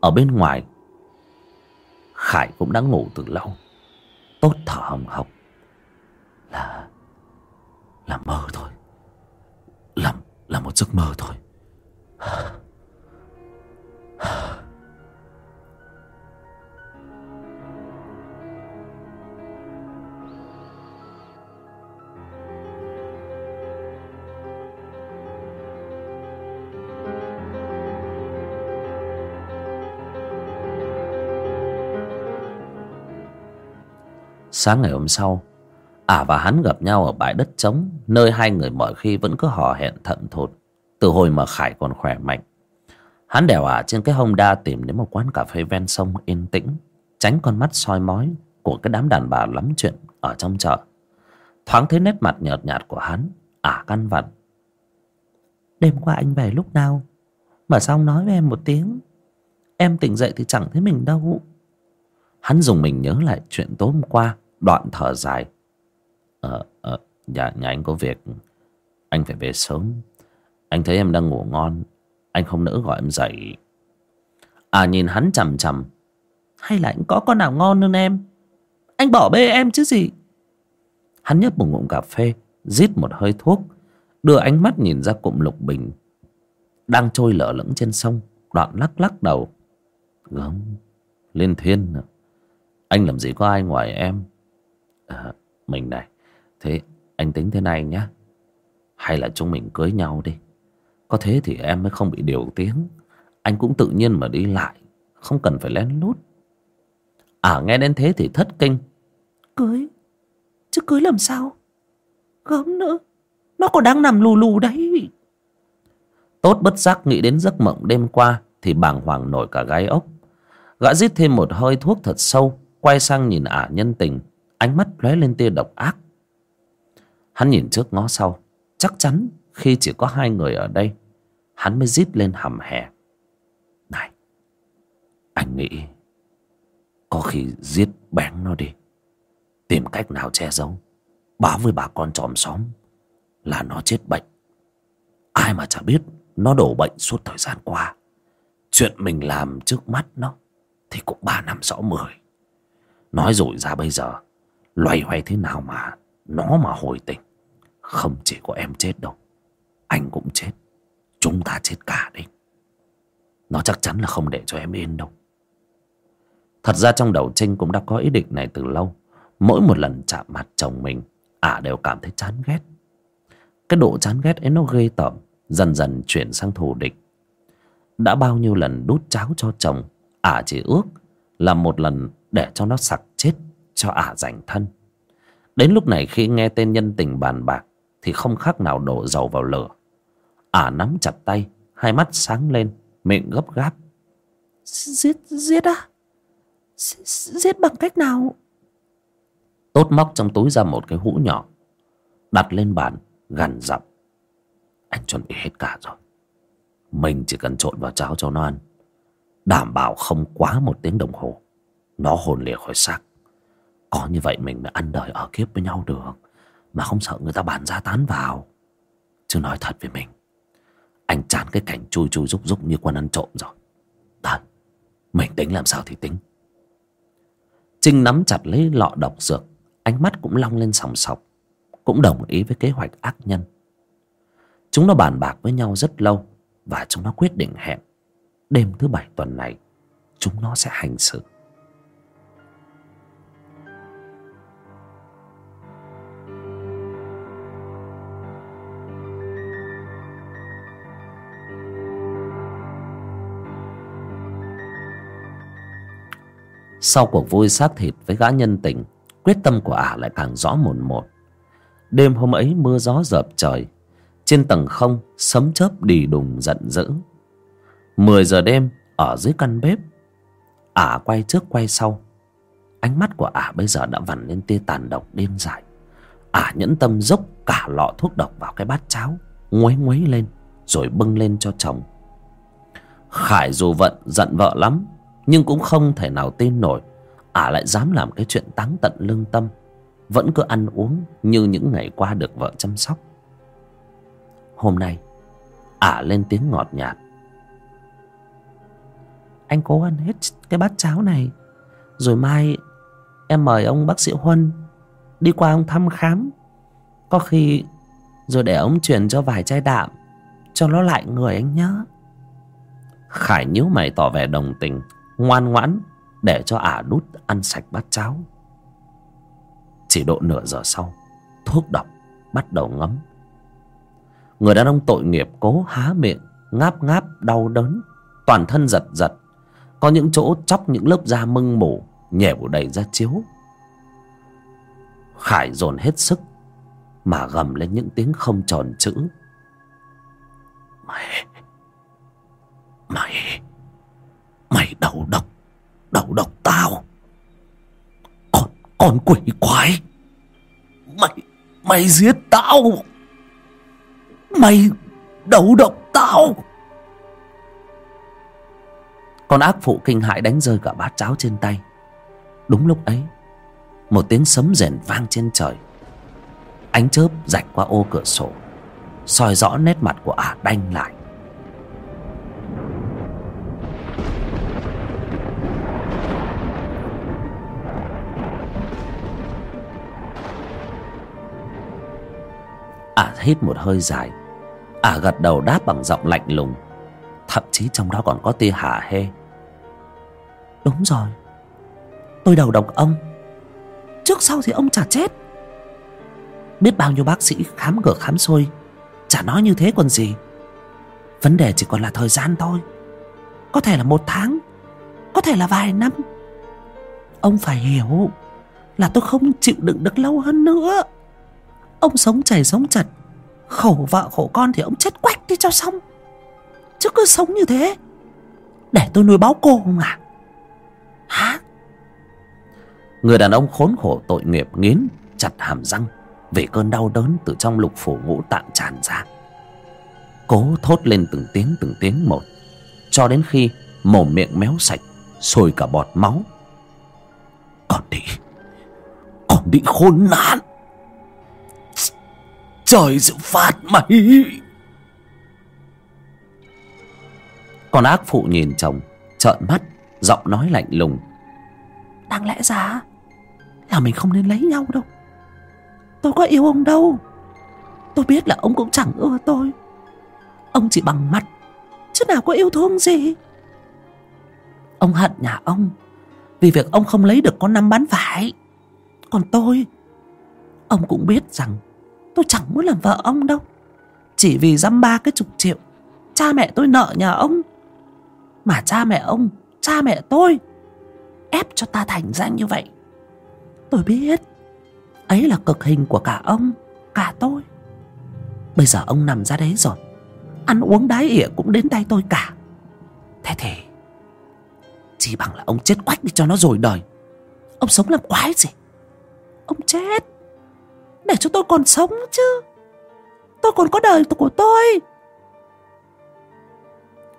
Speaker 1: Ở bên ngoài, khải cũng đã ngủ từ lâu. Tốt thở hồng hộc. Là là mơ thôi là một giấc mơ thôi. Sáng ngày hôm sau ả và hắn gặp nhau ở bãi đất trống, nơi hai người mọi khi vẫn cứ hò hẹn thận thột từ hồi mà khải còn khỏe mạnh. Hắn đèo ả trên cái hông đa tìm đến một quán cà phê ven sông yên tĩnh, tránh con mắt soi mói của cái đám đàn bà lắm chuyện ở trong chợ. Thoáng thấy nét mặt nhợt nhạt của hắn, ả căn vặn. Đêm qua anh về lúc nào? Mà sao nói với em một tiếng? Em tỉnh dậy thì chẳng thấy mình đâu. Hắn dùng mình nhớ lại chuyện tối hôm qua, đoạn thở dài ờ ờ nhà, nhà anh có việc. Anh phải về sớm. Anh thấy em đang ngủ ngon. Anh không nỡ gọi em dậy. À nhìn hắn chằm chằm. Hay là anh có con nào ngon hơn em? Anh bỏ bê em chứ gì? Hắn nhấp một ngụm cà phê rít một hơi thuốc đưa ánh mắt nhìn ra cụm lục bình. Đang trôi lở lững trên sông đoạn lắc lắc đầu. Gớm lên thiên. Anh làm gì có ai ngoài em? À, mình này thế anh tính thế này nhá. Hay là chúng mình cưới nhau đi. Có thế thì em mới không bị điều tiếng. Anh cũng tự nhiên mà đi lại. Không cần phải lén lút. À nghe đến thế thì thất kinh.
Speaker 2: Cưới? Chứ cưới làm sao? Gớm nữa. Nó còn đang nằm lù lù đấy.
Speaker 1: Tốt bất giác nghĩ đến giấc mộng đêm qua thì bàng hoàng nổi cả gai ốc. Gã rít thêm một hơi thuốc thật sâu quay sang nhìn ả nhân tình. Ánh mắt lóe lên tia độc ác hắn nhìn trước ngó sau. Chắc chắn khi chỉ có hai người ở đây, hắn mới rít lên hầm hè. Này, anh nghĩ có khi giết bén nó đi. Tìm cách nào che giấu. Báo với bà con chòm xóm là nó chết bệnh. Ai mà chả biết nó đổ bệnh suốt thời gian qua. Chuyện mình làm trước mắt nó thì cũng ba năm rõ mười. Nói rồi ra bây giờ, loay hoay thế nào mà nó mà hồi tỉnh, không chỉ có em chết đâu, anh cũng chết. Chúng ta chết cả đấy nó chắc chắn là không để cho em yên đâu. Thật ra trong đầu trinh cũng đã có ý định này từ lâu. Mỗi một lần chạm mặt chồng mình, ả à đều cảm thấy chán ghét. Cái độ chán ghét ấy nó ghê tởm, dần dần chuyển sang thù địch. Đã bao nhiêu lần đút cháo cho chồng, ả chỉ ước là một lần để cho nó sặc chết, cho ả giành thân đến lúc này khi nghe tên nhân tình bàn bạc thì không khác nào đổ dầu vào lửa. Ả nắm chặt tay hai mắt sáng lên miệng gấp gáp.
Speaker 2: Giết, giết à? Giết bằng cách nào?
Speaker 1: Tốt móc trong túi ra một cái hũ nhỏ Đặt lên bàn Gằn giọng. Anh chuẩn bị hết cả rồi. Mình chỉ cần trộn vào cháo cho nó ăn. Đảm bảo không quá một tiếng đồng hồ Nó hồn lìa khỏi xác có như vậy mình mới ăn đời ở kiếp với nhau được. Mà không sợ người ta bàn ra tán vào. Chứ nói thật với mình, Anh chán cái cảnh chui chui rúc rúc như quân ăn trộm rồi. Thôi Mình tính làm sao thì tính. Trinh nắm chặt lấy lọ độc dược, Ánh mắt cũng long lên sòng sọc, Cũng đồng ý với kế hoạch ác nhân. Chúng nó bàn bạc với nhau rất lâu Và chúng nó quyết định hẹn. Đêm thứ bảy tuần này, Chúng nó sẽ hành sự Sau cuộc vui xác thịt với gã nhân tình, Quyết tâm của ả lại càng rõ mồn một. Đêm hôm ấy mưa gió dợp trời, Trên tầng không sấm chớp đì đùng giận dữ. Mười giờ đêm, ở dưới căn bếp, Ả quay trước quay sau. Ánh mắt của ả bây giờ đã vằn lên tia tàn độc điên dại. Ả nhẫn tâm dốc cả lọ thuốc độc vào cái bát cháo Nguấy nguấy lên, Rồi bưng lên cho chồng. Khải dù vận, giận vợ lắm nhưng cũng không thể nào tin nổi. Ả lại dám làm cái chuyện táng tận lương tâm. Vẫn cứ ăn uống như những ngày qua được vợ chăm sóc. Hôm nay, ả lên tiếng ngọt nhạt.
Speaker 2: Anh cố ăn hết cái bát cháo này. Rồi mai em mời ông bác sĩ huân đi qua ông thăm khám. Có khi rồi để ông truyền cho vài chai đạm, cho nó lại người anh nhớ
Speaker 1: khải nhíu mày tỏ vẻ đồng tình ngoan ngoãn để cho ả đút ăn sạch bát cháo. Chỉ độ nửa giờ sau, thuốc độc bắt đầu ngấm. Người đàn ông tội nghiệp cố há miệng, ngáp ngáp đau đớn, toàn thân giật giật, có những chỗ chóc những lớp da mưng mủ nhẻo đầy ra chiếu. Khải dồn hết sức mà gầm lên những tiếng không tròn chữ. Mày mày Mày đầu độc Đầu độc tao. Con, con quỷ quái. Mày, mày giết tao. Mày đầu độc tao. Con ác phụ kinh hại đánh rơi cả bát cháo trên tay. Đúng lúc ấy Một tiếng sấm rền vang trên trời. Ánh chớp rạch qua ô cửa sổ soi rõ nét mặt của ả đanh lại. Ả hít một hơi dài. Ả gật đầu đáp bằng giọng lạnh lùng. Thậm chí trong đó còn có tia hả hê.
Speaker 2: Đúng rồi. Tôi đầu độc ông. Trước sau thì ông chả chết. Biết bao nhiêu bác sĩ khám ngược khám xuôi chả nói như thế còn gì. Vấn đề chỉ còn là thời gian thôi. Có thể là một tháng, có thể là vài năm. Ông phải hiểu là tôi không chịu đựng được lâu hơn nữa. Ông sống chảy sống chật Khổ vợ khổ con thì ông chết quách đi cho xong. Chứ cứ sống như thế. Để tôi nuôi báo cô không à? Hả?
Speaker 1: Người đàn ông khốn khổ tội nghiệp nghiến Chặt hàm răng Vì cơn đau đớn từ trong lục phủ ngũ tạng tràn ra. Cố thốt lên từng tiếng từng tiếng một, Cho đến khi mồm miệng méo sạch, Sôi cả bọt máu. Còn đi Còn đi khốn nạn. Trời sẽ phạt mày Con ác phụ nhìn chồng Trợn mắt Giọng nói lạnh lùng.
Speaker 2: Đáng lẽ ra Là mình không nên lấy nhau đâu. Tôi có yêu ông đâu. Tôi biết là ông cũng chẳng ưa tôi. Ông chỉ bằng mặt Chứ nào có yêu thương gì. Ông hận nhà ông Vì việc ông không lấy được con năm bán vải. Còn tôi Ông cũng biết rằng Tôi chẳng muốn làm vợ ông đâu. Chỉ vì dăm ba cái chục triệu, Cha mẹ tôi nợ nhà ông. Mà cha mẹ ông, Cha mẹ tôi Ép cho ta thành ra như vậy. Tôi biết, Ấy là cực hình của cả ông, Cả tôi. Bây giờ ông nằm ra đấy rồi, Ăn uống đái ỉa cũng đến tay tôi cả. Thế thì Chỉ bằng là ông chết quách đi cho nó rồi đời. Ông sống làm quái gì? Ông chết. Để cho tôi còn sống chứ. Tôi còn có đời của tôi.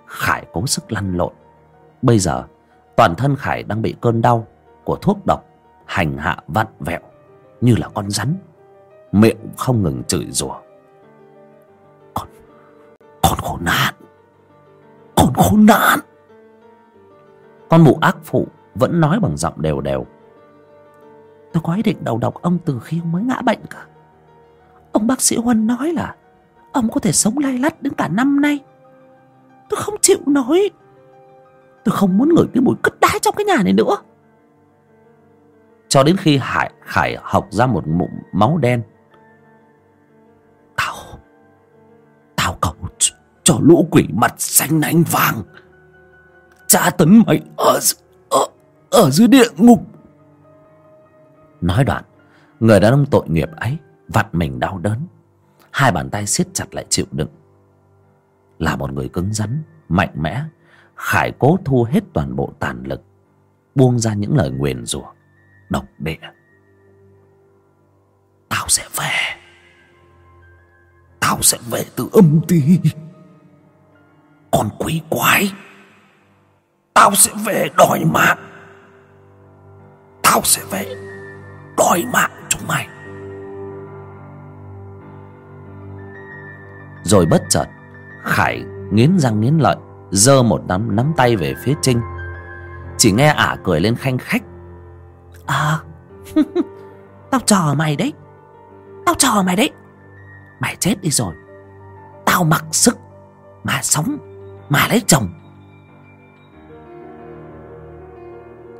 Speaker 1: Khải cố sức lăn lộn. Bây giờ, toàn thân Khải đang bị cơn đau Của thuốc độc Hành hạ vặn vẹo Như là con rắn. Miệng không ngừng chửi rủa.
Speaker 2: Con Con khổ nạn. Con khổ nạn.
Speaker 1: Con mụ ác phụ Vẫn nói bằng giọng đều đều.
Speaker 2: Tôi có ý định đầu độc ông từ khi ông mới ngã bệnh cả Ông bác sĩ Huân nói là Ông có thể sống lay lắt đến cả năm nay. Tôi không chịu nổi. Tôi không muốn ngửi cái mùi cất đái trong cái nhà này nữa.
Speaker 1: Cho đến khi Hải, Khải học ra một mụn máu đen.
Speaker 2: Tao Tao cầu cho lũ quỷ mặt xanh nanh vàng. Tra tấn mày ở, ở, ở dưới địa ngục.
Speaker 1: Nói đoạn, Người đàn ông tội nghiệp ấy Vặn mình đau đớn. Hai bàn tay siết chặt lại chịu đựng. Là một người cứng rắn, Mạnh mẽ, Khải cố thu hết toàn bộ tàn lực, Buông ra những lời nguyền rủa, Độc địa.
Speaker 2: Tao sẽ về. Tao sẽ về từ âm ti. Còn quỷ quái, Tao sẽ về đòi mạng. Tao sẽ về đòi mạng chúng mày.
Speaker 1: Rồi bất chợt, Khải nghiến răng nghiến lợi, giơ một nắm nắm tay về phía Trinh. Chỉ nghe ả cười lên khanh khách.
Speaker 2: À Tao chờ mày đấy. Tao chờ mày đấy. Mày chết đi rồi. Tao mặc sức Mà sống, Mà lấy chồng.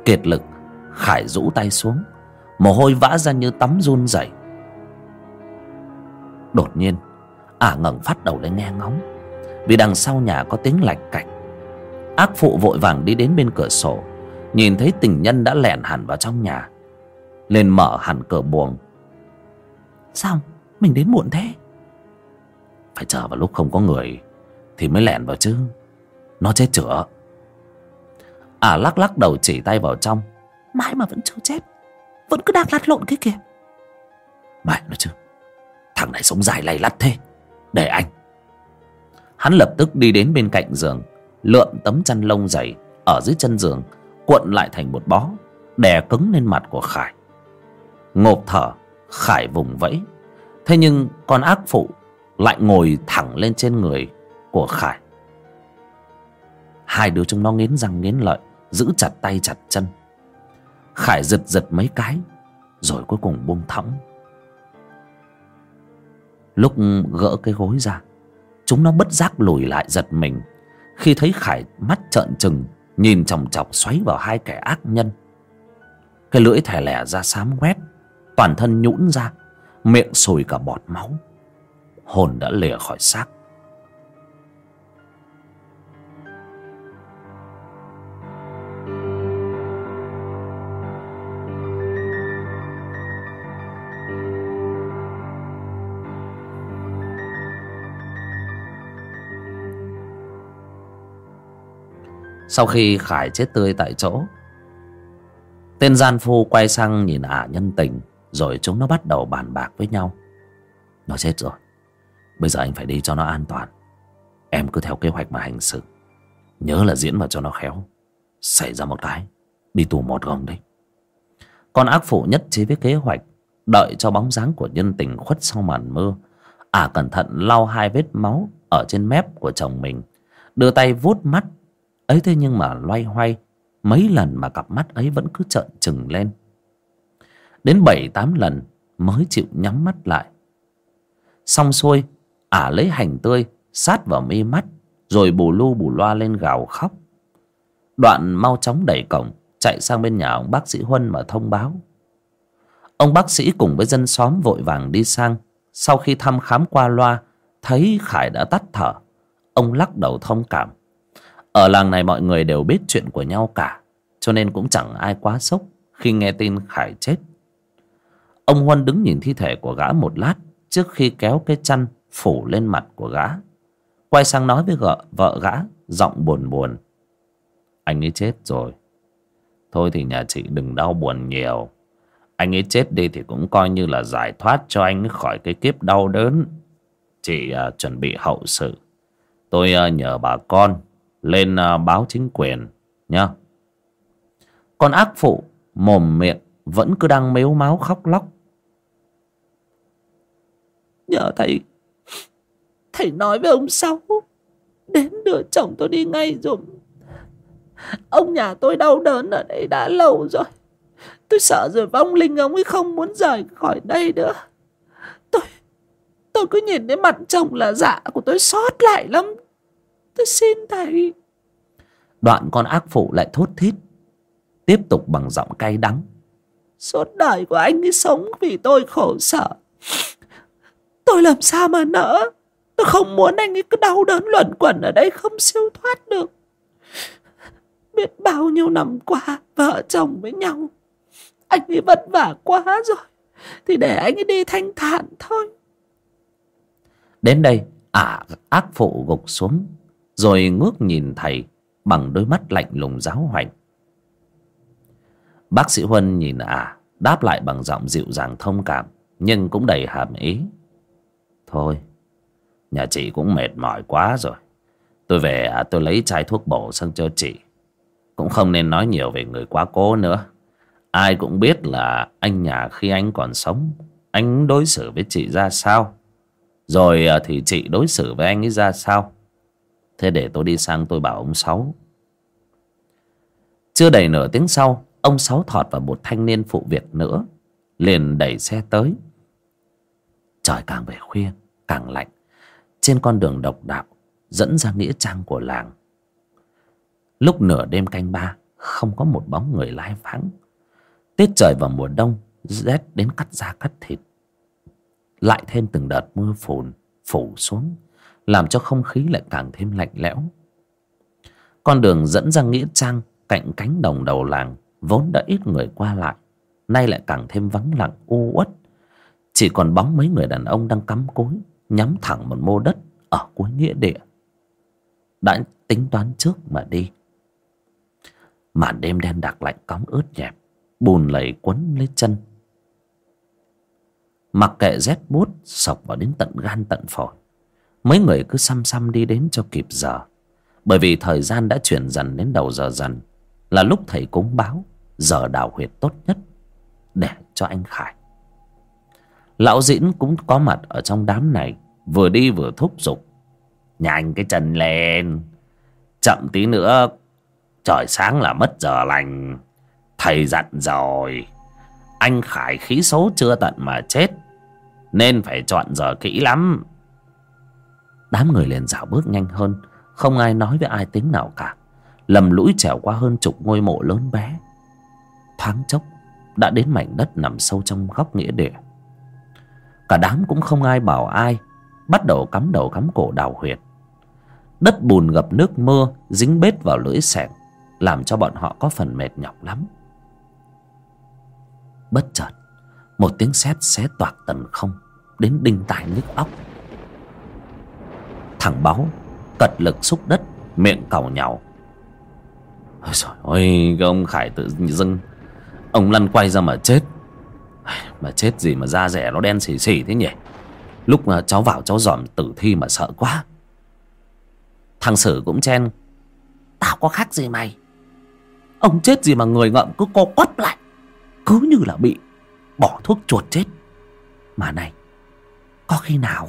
Speaker 1: Kiệt lực, Khải rũ tay xuống. Mồ hôi vã ra như tắm run rẩy. Đột nhiên Ả ngẩng phát đầu lên nghe ngóng. Vì đằng sau nhà có tiếng lạch cạch. Ác phụ vội vàng đi đến bên cửa sổ Nhìn thấy tình nhân đã lẻn hẳn vào trong nhà. Lên mở hẳn cửa buồng.
Speaker 2: Sao? Mình đến muộn thế?
Speaker 1: Phải chờ vào lúc không có người Thì mới lẻn vào chứ. Nó chết chữa. Ả lắc lắc đầu chỉ tay vào trong.
Speaker 2: Mãi mà vẫn chưa chết vẫn cứ đang lăn lộn cái kìa.
Speaker 1: Mẹ nó chứ, Thằng này sống dài lay lắt thế. Để anh. Hắn lập tức đi đến bên cạnh giường Lượm tấm chăn lông dày Ở dưới chân giường, Cuộn lại thành một bó, Đè cứng lên mặt của Khải. Ngộp thở, Khải vùng vẫy. Thế nhưng con ác phụ Lại ngồi thẳng lên trên người của Khải. Hai đứa chúng nó nghiến răng nghiến lợi, Giữ chặt tay chặt chân. Khải giật giật mấy cái, Rồi cuối cùng buông thõng. Lúc gỡ cái gối ra, Chúng nó bất giác lùi lại giật mình. Khi thấy Khải mắt trợn trừng, Nhìn chòng chọc xoáy vào hai kẻ ác nhân. Cái lưỡi thẻ lẻ ra xám quét, Toàn thân nhũn ra, Miệng sùi cả bọt máu. Hồn đã lìa khỏi xác. Sau khi Khải chết tươi tại chỗ, Tên gian phu quay sang nhìn ả nhân tình, Rồi chúng nó bắt đầu bàn bạc với nhau. Nó chết rồi. Bây giờ anh phải đi cho nó an toàn. Em cứ theo kế hoạch mà hành xử. Nhớ là diễn vào cho nó khéo. Xảy ra một cái, Đi tù một gồng đấy Con ác phụ nhất trí với kế hoạch, Đợi cho bóng dáng của nhân tình khuất sau màn mưa. Ả cẩn thận lau hai vết máu Ở trên mép của chồng mình, Đưa tay vuốt mắt ấy thế nhưng mà loay hoay, mấy lần mà cặp mắt ấy vẫn cứ trợn trừng lên. Đến bảy, tám lần mới chịu nhắm mắt lại. Xong xuôi, ả lấy hành tươi sát vào mi mắt, rồi bù lu bù loa lên gào khóc. Đoạn mau chóng đẩy cổng, chạy sang bên nhà ông bác sĩ huân mà thông báo. Ông bác sĩ cùng với dân xóm vội vàng đi sang. Sau khi thăm khám qua loa, thấy khải đã tắt thở. Ông lắc đầu thông cảm ở làng này mọi người đều biết chuyện của nhau cả cho nên cũng chẳng ai quá sốc khi nghe tin khải chết. Ông huân đứng nhìn thi thể của gã một lát trước khi kéo cái chăn phủ lên mặt của gã. Quay sang nói với vợ vợ gã giọng buồn buồn. Anh ấy chết rồi. Thôi thì nhà chị đừng đau buồn nhiều. Anh ấy chết đi thì cũng coi như là giải thoát cho anh ấy khỏi cái kiếp đau đớn. Chị uh, chuẩn bị hậu sự. Tôi uh, nhờ bà con lên uh, báo chính quyền nhá. Con ác phụ mồm miệng vẫn cứ đang mếu máo khóc lóc.
Speaker 2: Nhờ thầy thầy nói với ông sáu đến đưa chồng tôi đi ngay dùm ông nhà tôi đau đớn ở đây đã lâu rồi. Tôi sợ rồi vong linh ông ấy không muốn rời khỏi đây nữa. Tôi tôi cứ nhìn thấy mặt chồng là dạ của tôi xót lại lắm tôi xin thầy.
Speaker 1: Đoạn con ác phụ lại thốt thít tiếp tục bằng giọng cay đắng.
Speaker 2: Suốt đời của anh ấy sống vì tôi khổ sở. Tôi làm sao mà nỡ? Tôi không muốn anh ấy cứ đau đớn luẩn quẩn ở đây không siêu thoát được. Biết bao nhiêu năm qua vợ chồng với nhau anh ấy vất vả quá rồi thì để anh ấy đi thanh thản thôi.
Speaker 1: Đến đây ả à, ác phụ gục xuống rồi ngước nhìn thầy bằng đôi mắt lạnh lùng giáo hoành. Bác sĩ huân nhìn ả à, đáp lại bằng giọng dịu dàng thông cảm nhưng cũng đầy hàm ý. Thôi nhà chị cũng mệt mỏi quá rồi. Tôi về à, tôi lấy chai thuốc bổ sang cho chị. Cũng không nên nói nhiều về người quá cố nữa. Ai cũng biết là anh nhà khi anh còn sống anh đối xử với chị ra sao. Rồi à, thì chị đối xử với anh ấy ra sao? Thế để tôi đi sang tôi bảo ông sáu. Chưa đầy nửa tiếng sau, ông sáu thọt vào một thanh niên phụ việc nữa, liền đẩy xe tới. Trời càng về khuya, càng lạnh. Trên con đường độc đạo, dẫn ra nghĩa trang của làng. Lúc nửa đêm canh ba, không có một bóng người lai vãng. Tiết trời vào mùa đông, rét đến cắt da cắt thịt. Lại thêm từng đợt mưa phùn, phủ xuống làm cho không khí lại càng thêm lạnh lẽo. Con đường dẫn ra nghĩa trang cạnh cánh đồng đầu làng vốn đã ít người qua lại nay lại càng thêm vắng lặng u uất. Chỉ còn bóng mấy người đàn ông đang cắm cối, nhắm thẳng một mô đất ở cuối nghĩa địa. Đã tính toán trước mà đi. Màn đêm đen đặc lạnh cóng ướt nhẹp bùn lầy quấn lấy chân. Mặc kệ rét bút sộc vào đến tận gan tận phổi mấy người cứ xăm xăm đi đến cho kịp giờ. Bởi vì thời gian đã chuyển dần đến đầu giờ dần. Là lúc thầy cúng báo, giờ đào huyệt tốt nhất để cho anh khải. Lão Dĩnh cũng có mặt ở trong đám này, vừa đi vừa thúc giục. Nhanh cái chân lên, chậm tí nữa, trời sáng là mất giờ lành. Thầy dặn rồi, anh khải khí số chưa tận mà chết, nên phải chọn giờ kỹ lắm đám người liền dạo bước nhanh hơn. Không ai nói với ai tiếng nào cả. Lầm lũi trèo qua hơn chục ngôi mộ lớn bé. Thoáng chốc, đã đến mảnh đất nằm sâu trong góc nghĩa địa. Cả đám cũng không ai bảo ai, bắt đầu cắm đầu cắm cổ đào huyệt. Đất bùn ngập nước mưa, dính bết vào lưỡi xẻng làm cho bọn họ có phần mệt nhọc lắm. Bất chợt, một tiếng sét xé toạc tần không, đến đinh tai nhức óc thằng báo cật lực xúc đất, miệng cầu nhau ôi trời ơi, cái ông khải tự dưng, ông lăn quay ra mà chết. Mà chết gì mà da rẻ nó đen xì xì thế nhỉ? Lúc mà cháu vào cháu dòm tử thi mà sợ quá. Thằng sử cũng chen, tao có khác gì mày? Ông chết gì mà người ngậm cứ co quắp lại, cứ như là bị bỏ thuốc chuột chết. Mà này, có khi nào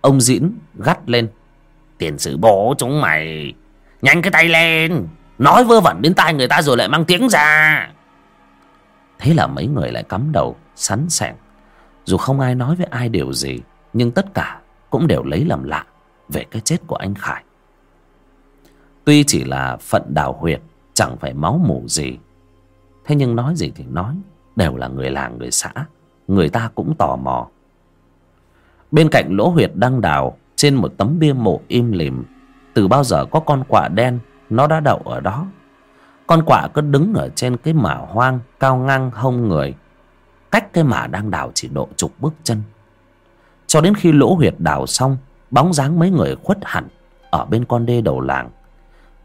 Speaker 1: ông diễn gắt lên. Tiền sử bố chúng mày. Nhanh cái tay lên. Nói vơ vẩn đến tai người ta rồi lại mang tiếng ra. Thế là mấy người lại cắm đầu sắn sẻng dù không ai nói với ai điều gì nhưng tất cả cũng đều lấy làm lạ về cái chết của anh khải. Tuy chỉ là phận đào huyệt chẳng phải máu mủ gì thế nhưng nói gì thì nói đều là người làng người xã. Người ta cũng tò mò bên cạnh lỗ huyệt đang đào, trên một tấm bia mộ im lìm, từ bao giờ có con quạ đen, nó đã đậu ở đó. Con quạ cứ đứng ở trên cái mả hoang, cao ngang, hông người. Cách cái mả đang đào chỉ độ chục bước chân. Cho đến khi lỗ huyệt đào xong, bóng dáng mấy người khuất hẳn ở bên con đê đầu làng.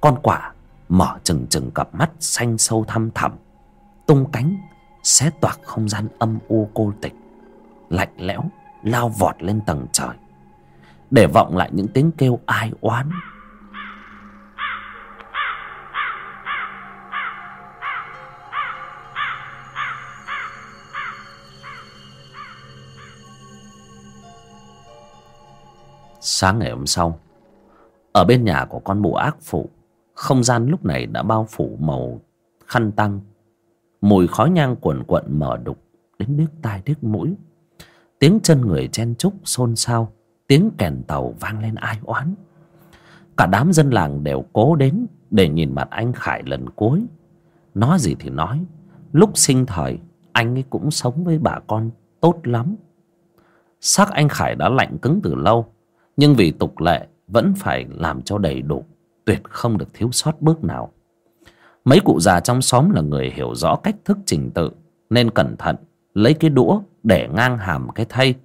Speaker 1: Con quạ mở trừng trừng cặp mắt xanh sâu thăm thẳm, tung cánh, xé toạc không gian âm u cô tịch, lạnh lẽo lao vọt lên tầng trời, để vọng lại những tiếng kêu ai oán. Sáng ngày hôm sau, ở bên nhà của con mụ ác phụ, không gian lúc này đã bao phủ màu khăn tăng mùi khói nhang quần quận mở đục đến điếc tai điếc mũi tiếng chân người chen chúc xôn xao, tiếng kèn tàu vang lên ai oán. Cả đám dân làng đều cố đến để nhìn mặt anh khải lần cuối. Nói gì thì nói, lúc sinh thời, anh ấy cũng sống với bà con tốt lắm. Xác anh khải đã lạnh cứng từ lâu, nhưng vì tục lệ vẫn phải làm cho đầy đủ, tuyệt không được thiếu sót bước nào. Mấy cụ già trong xóm là người hiểu rõ cách thức trình tự, nên cẩn thận lấy cái đũa để ngang hàm cái thây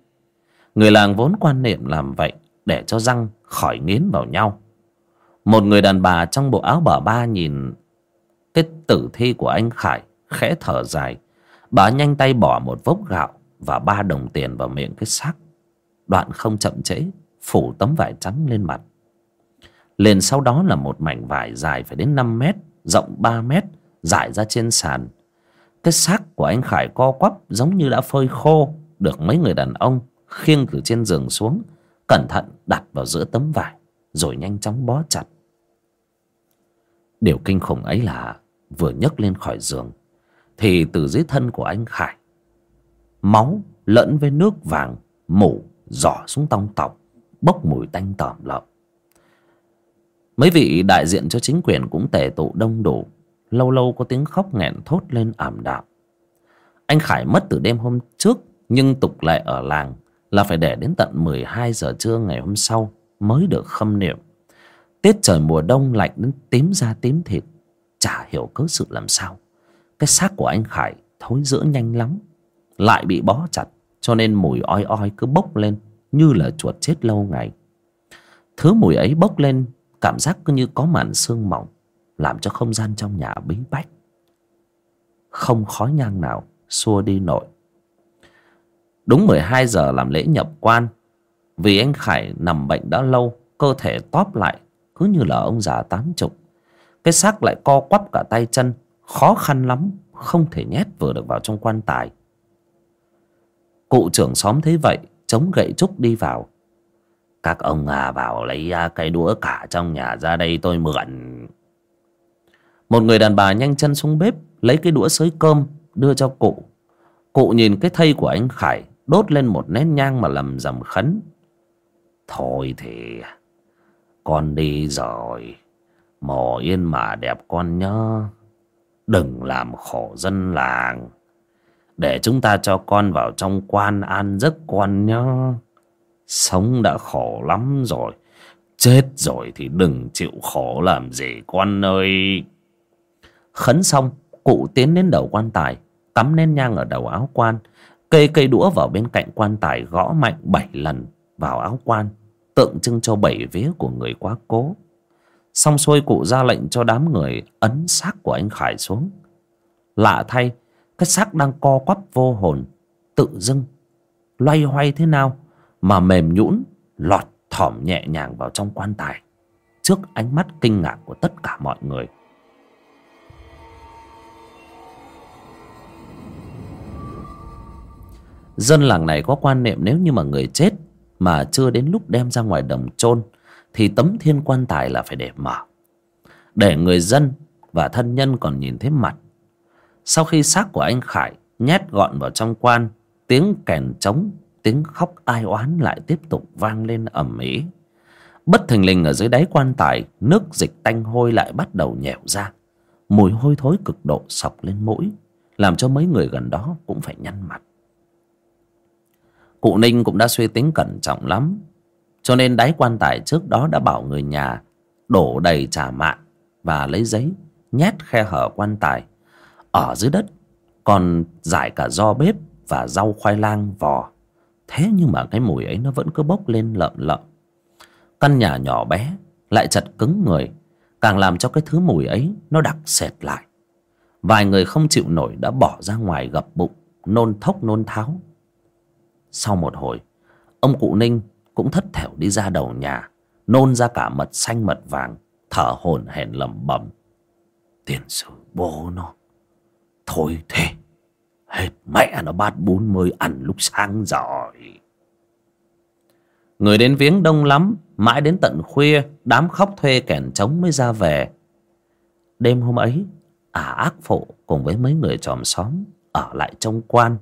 Speaker 1: người làng vốn quan niệm làm vậy để cho răng khỏi nghiến vào nhau. Một người đàn bà trong bộ áo bà ba nhìn cái tử thi của anh khải khẽ thở dài. Bà nhanh tay bỏ một vốc gạo và ba đồng tiền vào miệng cái xác. Đoạn không chậm trễ, phủ tấm vải trắng lên mặt. Liền sau đó là một mảnh vải dài phải đến năm mét, rộng ba mét trải ra trên sàn cái xác của anh khải co quắp giống như đã phơi khô, được mấy người đàn ông khiêng từ trên giường xuống, cẩn thận đặt vào giữa tấm vải, rồi nhanh chóng bó chặt. Điều kinh khủng ấy là vừa nhấc lên khỏi giường, thì từ dưới thân của anh khải, máu lẫn với nước vàng, mủ giỏ xuống tong tọc bốc mùi tanh tởm lợm. Mấy vị đại diện cho chính quyền cũng tề tụ đông đủ lâu lâu có tiếng khóc nghẹn thốt lên ảm đạm. Anh khải mất từ đêm hôm trước, nhưng tục lệ ở làng là phải để đến tận mười hai giờ trưa ngày hôm sau mới được khâm niệm. Tiết trời mùa đông lạnh đến tím da tím thịt, chả hiểu cớ sự làm sao. Cái xác của anh khải thối rữa nhanh lắm, lại bị bó chặt, cho nên mùi oi oi cứ bốc lên như là chuột chết lâu ngày. Thứ mùi ấy bốc lên, cảm giác cứ như có màn sương mỏng làm cho không gian trong nhà bí bách. Không khói nhang nào xua đi nổi. Đúng mười hai giờ làm lễ nhập quan, vì anh khải nằm bệnh đã lâu, cơ thể tóp lại, cứ như là ông già tám chục. Cái xác lại co quắp cả tay chân, khó khăn lắm, không thể nhét vừa được vào trong quan tài. Cụ trưởng xóm thấy vậy, chống gậy trúc đi vào. Các ông à vào lấy à, cây cái đũa cả trong nhà ra đây tôi mượn một người đàn bà nhanh chân xuống bếp, lấy cái đũa sới cơm, đưa cho cụ. Cụ nhìn cái thây của anh khải, đốt lên một nén nhang mà lầm rầm khấn. Thôi thì, con đi rồi. Mò yên mà đẹp con nhớ đừng làm khổ dân làng. Để chúng ta cho con vào trong quan an giấc con nhớ sống đã khổ lắm rồi. Chết rồi thì đừng chịu khổ làm gì con ơi khấn xong, cụ tiến đến đầu quan tài, cắm nén nhang ở đầu áo quan cây cây đũa vào bên cạnh quan tài gõ mạnh bảy lần vào áo quan, tượng trưng cho bảy vía của người quá cố. Xong xuôi cụ ra lệnh cho đám người ấn xác của anh khải xuống. Lạ thay, cái xác đang co quắp vô hồn, tự dưng, loay hoay thế nào mà mềm nhũn, lọt thỏm nhẹ nhàng vào trong quan tài. Trước ánh mắt kinh ngạc của tất cả mọi người dân làng này có quan niệm nếu như mà người chết mà chưa đến lúc đem ra ngoài đồng chôn, thì tấm thiên quan tài là phải để mở. Để người dân và thân nhân còn nhìn thấy mặt. Sau khi xác của anh khải nhét gọn vào trong quan, tiếng kèn trống, tiếng khóc ai oán lại tiếp tục vang lên ầm ĩ. Bất thình lình ở dưới đáy quan tài, nước dịch tanh hôi lại bắt đầu nhẻo ra. Mùi hôi thối cực độ sọc lên mũi, làm cho mấy người gần đó cũng phải nhăn mặt cụ ninh cũng đã suy tính cẩn trọng lắm. Cho nên đáy quan tài trước đó đã bảo người nhà đổ đầy trà mạn và lấy giấy, nhét khe hở quan tài ở dưới đất, còn giải cả do bếp và rau khoai lang vò. Thế nhưng mà cái mùi ấy nó vẫn cứ bốc lên lợm lợm. Căn nhà nhỏ bé lại chật cứng người, càng làm cho cái thứ mùi ấy nó đặc sệt lại. Vài người không chịu nổi đã bỏ ra ngoài gập bụng, nôn thốc nôn tháo sau một hồi, ông cụ ninh cũng thất thểu đi ra đầu nhà, nôn ra cả mật xanh mật vàng, thở hổn hển lẩm bẩm tiền sử bố nó, thôi thế, hết mẹ nó bát bún mới ăn lúc sáng giỏi. người đến viếng đông lắm, mãi đến tận khuya, đám khóc thuê kèn trống mới ra về đêm hôm ấy, ả ác phụ cùng với mấy người tròm xóm ở lại trông quan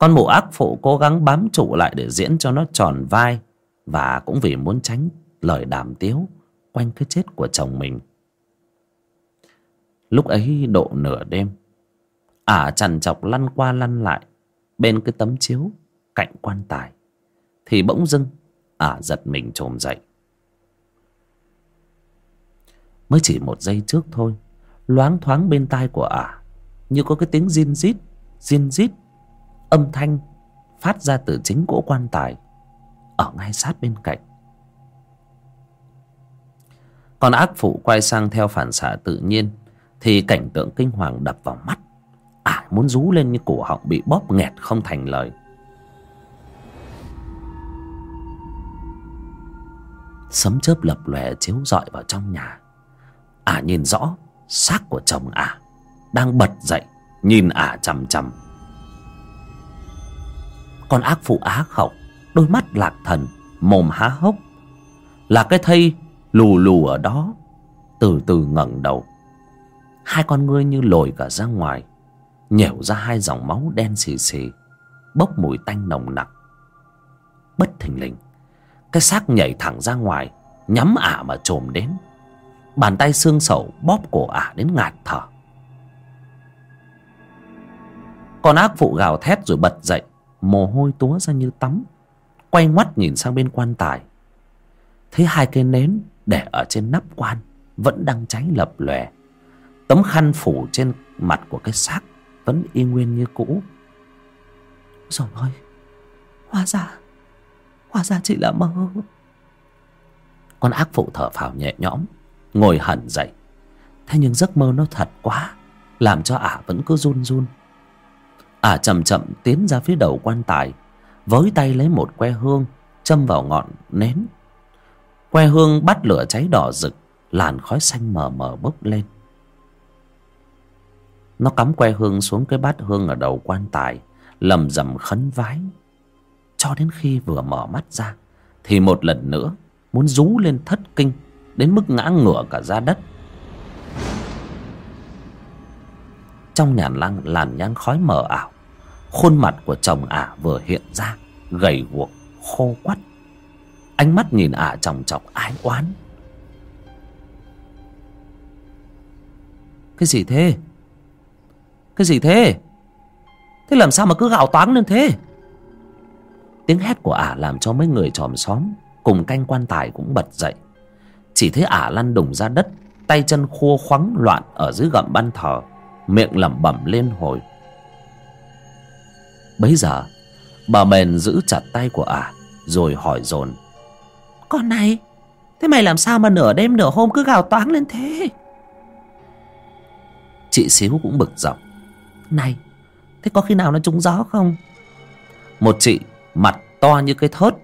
Speaker 1: con mụ ác phụ cố gắng bám trụ lại để diễn cho nó tròn vai và cũng vì muốn tránh lời đàm tiếu quanh cái chết của chồng mình. Lúc ấy độ nửa đêm, ả chằn chọc lăn qua lăn lại bên cái tấm chiếu cạnh quan tài, thì bỗng dưng ả giật mình trồm dậy. Mới chỉ một giây trước thôi, loáng thoáng bên tai của ả như có cái tiếng zin rít zin rít âm thanh phát ra từ chính cỗ quan tài, ở ngay sát bên cạnh. Còn ác phụ quay sang theo phản xạ tự nhiên, thì cảnh tượng kinh hoàng đập vào mắt. Ả muốn rú lên như cổ họng bị bóp nghẹt không thành lời. Sấm chớp lập lòe chiếu rọi vào trong nhà. Ả nhìn rõ, xác của chồng ả đang bật dậy, nhìn ả chằm chằm con ác phụ á khẩu, đôi mắt lạc thần, mồm há hốc. Là cái thây lù lù ở đó, từ từ ngẩng đầu. Hai con ngươi như lồi cả ra ngoài nhểu ra hai dòng máu đen xì xì, bốc mùi tanh nồng nặc. Bất thình lình, cái xác nhảy thẳng ra ngoài, nhắm ả mà trồm đến. Bàn tay xương sầu bóp cổ ả đến ngạt thở. Con ác phụ gào thét rồi bật dậy mồ hôi túa ra như tắm. Quay ngoắt nhìn sang bên quan tài. Thấy hai cây nến để ở trên nắp quan vẫn đang cháy lập lòe. Tấm khăn phủ trên mặt của cái xác vẫn y nguyên như cũ. Rồi ơi, hóa ra hóa ra chỉ là mơ. Con ác phụ thở phào nhẹ nhõm, ngồi hẳn dậy. Thế nhưng giấc mơ nó thật quá, làm cho ả vẫn cứ run run ả chậm chậm, tiến ra phía đầu quan tài, với tay lấy một que hương, châm vào ngọn nến. Que hương bắt lửa cháy đỏ rực, làn khói xanh mờ mờ bốc lên. Nó cắm que hương xuống cái bát hương ở đầu quan tài, lầm rầm khấn vái. Cho đến khi vừa mở mắt ra, thì một lần nữa, muốn rú lên thất kinh, đến mức ngã ngửa cả ra đất. Trong nhàn lăng làn nhang khói mờ ảo. Khuôn mặt của chồng ả vừa hiện ra, gầy guộc, khô quắt. Ánh mắt nhìn ả chòng chọc ái oán. Cái gì thế? Cái gì thế? Thế làm sao mà cứ gào toáng lên thế? Tiếng hét của ả làm cho mấy người chòm xóm cùng canh quan tài cũng bật dậy. Chỉ thấy ả lăn đùng ra đất, tay chân khua khoắng loạn ở dưới gầm ban thờ miệng lẩm bẩm lên hồi. Bấy giờ bà bền giữ chặt tay của ả rồi hỏi dồn.
Speaker 2: Con này thế mày làm sao mà nửa đêm nửa hôm cứ gào toáng lên thế?
Speaker 1: Chị xíu cũng bực dọc.
Speaker 2: Này thế có khi nào nó trúng gió không?
Speaker 1: Một chị mặt to như cái thớt.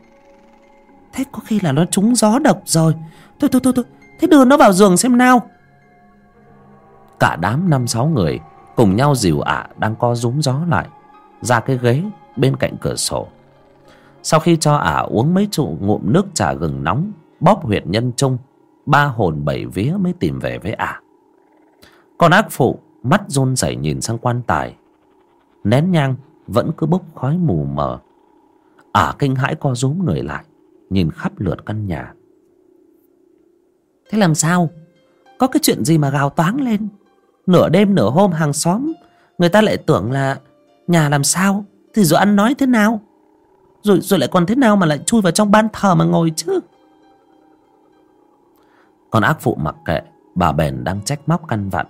Speaker 2: Thế có khi là nó trúng gió độc rồi. Thôi thôi thôi thôi thế đưa nó vào giường xem nào
Speaker 1: cả đám năm sáu người cùng nhau dìu ả đang co rúm gió lại, ra cái ghế bên cạnh cửa sổ. Sau khi cho ả uống mấy trụ ngụm nước trà gừng nóng, bóp huyệt nhân trung, ba hồn bảy vía mới tìm về với ả còn ác phụ mắt run rẩy nhìn sang quan tài. Nén nhang vẫn cứ bốc khói mù mờ. Ả kinh hãi co rúm người lại, nhìn khắp lượt căn nhà.
Speaker 2: Thế làm sao? Có cái chuyện gì mà gào toáng lên? Nửa đêm nửa hôm hàng xóm, người ta lại tưởng là nhà làm sao, thì rồi ăn nói thế nào? Rồi rồi lại còn thế nào mà lại chui vào trong ban thờ mà ngồi chứ?
Speaker 1: Còn ác phụ mặc kệ, Bà bèn đang trách móc căn vặn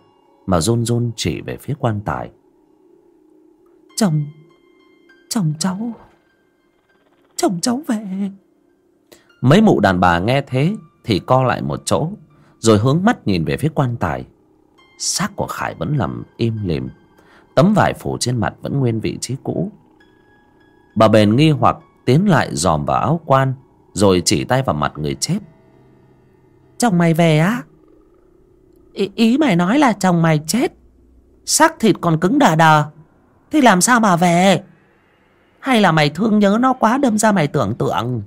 Speaker 1: Mà run run chỉ về phía quan tài.
Speaker 2: Chồng Chồng cháu Chồng cháu về.
Speaker 1: Mấy mụ đàn bà nghe thế Thì co lại một chỗ, Rồi hướng mắt nhìn về phía quan tài xác của khải vẫn nằm im lìm. Tấm vải phủ trên mặt vẫn nguyên vị trí cũ. Bà bền nghi hoặc tiến lại dòm vào áo quan rồi chỉ tay vào mặt người chết.
Speaker 2: Chồng mày về á? Ý, ý mày nói là chồng mày chết. Xác thịt còn cứng đờ đờ thì làm sao mà về? Hay là mày thương nhớ nó quá đâm ra mày tưởng tượng?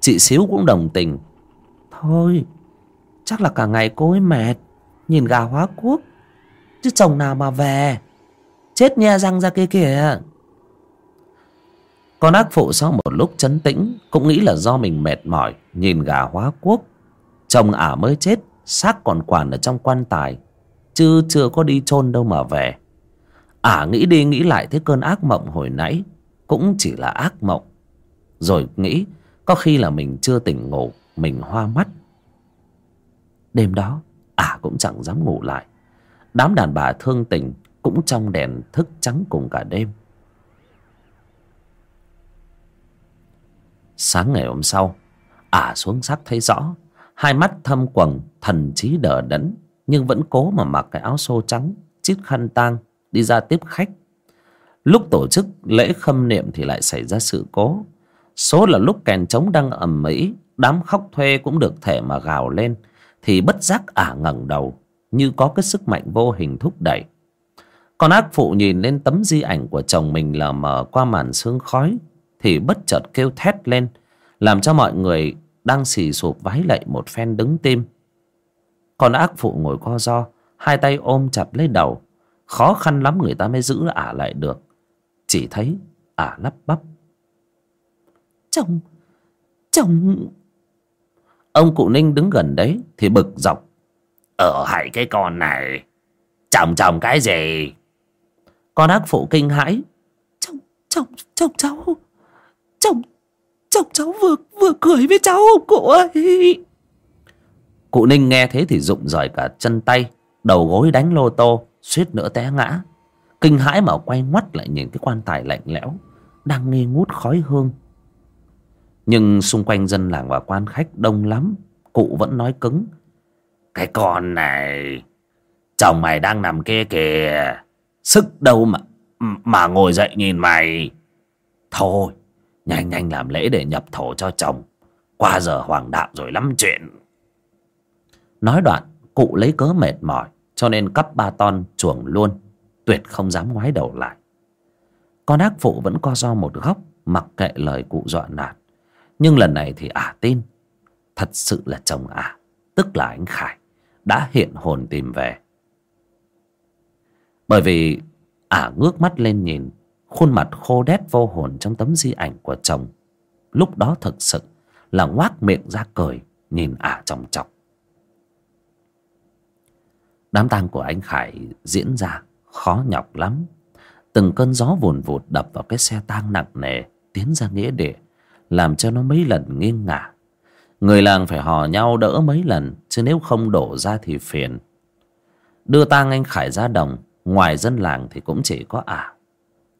Speaker 1: Chị xíu cũng đồng tình.
Speaker 2: Thôi chắc là cả ngày cô ấy mệt nhìn gà hóa quốc. Chứ chồng nào mà về. Chết nhe răng ra kia kìa.
Speaker 1: Con ác phụ sau một lúc chấn tĩnh, cũng nghĩ là do mình mệt mỏi, nhìn gà hóa quốc. Chồng ả mới chết, xác còn quản ở trong quan tài, chứ chưa có đi chôn đâu mà về. Ả nghĩ đi nghĩ lại thấy cơn ác mộng hồi nãy, cũng chỉ là ác mộng. Rồi nghĩ, có khi là mình chưa tỉnh ngủ, mình hoa mắt. Đêm đó ả cũng chẳng dám ngủ lại. Đám đàn bà thương tình cũng trong đèn thức trắng cùng cả đêm. Sáng ngày hôm sau ả xuống sắc thấy rõ, hai mắt thâm quầng, thần trí đờ đẫn, nhưng vẫn cố mà mặc cái áo xô trắng, chiếc khăn tang, đi ra tiếp khách. Lúc tổ chức lễ khâm niệm thì lại xảy ra sự cố. Số là lúc kèn trống đang ầm ĩ, đám khóc thuê cũng được thể mà gào lên thì bất giác ả ngẩng đầu, như có cái sức mạnh vô hình thúc đẩy. Còn ác phụ nhìn lên tấm di ảnh của chồng mình lờ mờ qua màn sương khói, thì bất chợt kêu thét lên, làm cho mọi người đang xì sụp vái lạy một phen đứng tim. Còn ác phụ ngồi co do hai tay ôm chặt lấy đầu. Khó khăn lắm người ta mới giữ ả lại được. Chỉ thấy ả lắp bắp.
Speaker 2: Chồng chồng
Speaker 1: ông cụ ninh đứng gần đấy thì bực dọc. Ở hại cái con này. Chồng chồng cái gì? Con ác phụ kinh hãi.
Speaker 2: Chồng chồng chồng cháu. Chồng chồng cháu vừa vừa cười với cháu ông cụ ơi.
Speaker 1: Cụ ninh nghe thế thì rụng rời cả chân tay, đầu gối đánh lô tô, suýt nữa té ngã. Kinh hãi mà quay ngoắt lại nhìn cái quan tài lạnh lẽo, đang nghi ngút khói hương nhưng xung quanh dân làng và quan khách đông lắm, cụ vẫn nói cứng. Cái con này, chồng mày đang nằm kia kìa. Sức đâu mà mà ngồi dậy nhìn mày. Thôi, nhanh nhanh làm lễ để nhập thổ cho chồng. Qua giờ hoàng đạo rồi lắm chuyện. Nói đoạn, cụ lấy cớ mệt mỏi, cho nên cắp ba ton chuồng luôn. Tuyệt không dám ngoái đầu lại. Con ác phụ vẫn co do một góc, mặc kệ lời cụ dọa nạt nhưng lần này thì ả tin. Thật sự là chồng ả, tức là anh khải, đã hiện hồn tìm về. Bởi vì ả ngước mắt lên nhìn, khuôn mặt khô đét vô hồn trong tấm di ảnh của chồng. Lúc đó thực sự là ngoác miệng ra cười, nhìn ả chòng chọc. Đám tang của anh khải diễn ra khó nhọc lắm. Từng cơn gió vùn vụt đập vào cái xe tang nặng nề, tiến ra nghĩa địa làm cho nó mấy lần nghiêng ngả. Người làng phải hò nhau đỡ mấy lần, chứ nếu không đổ ra thì phiền. Đưa tang anh khải ra đồng, ngoài dân làng thì cũng chỉ có ả.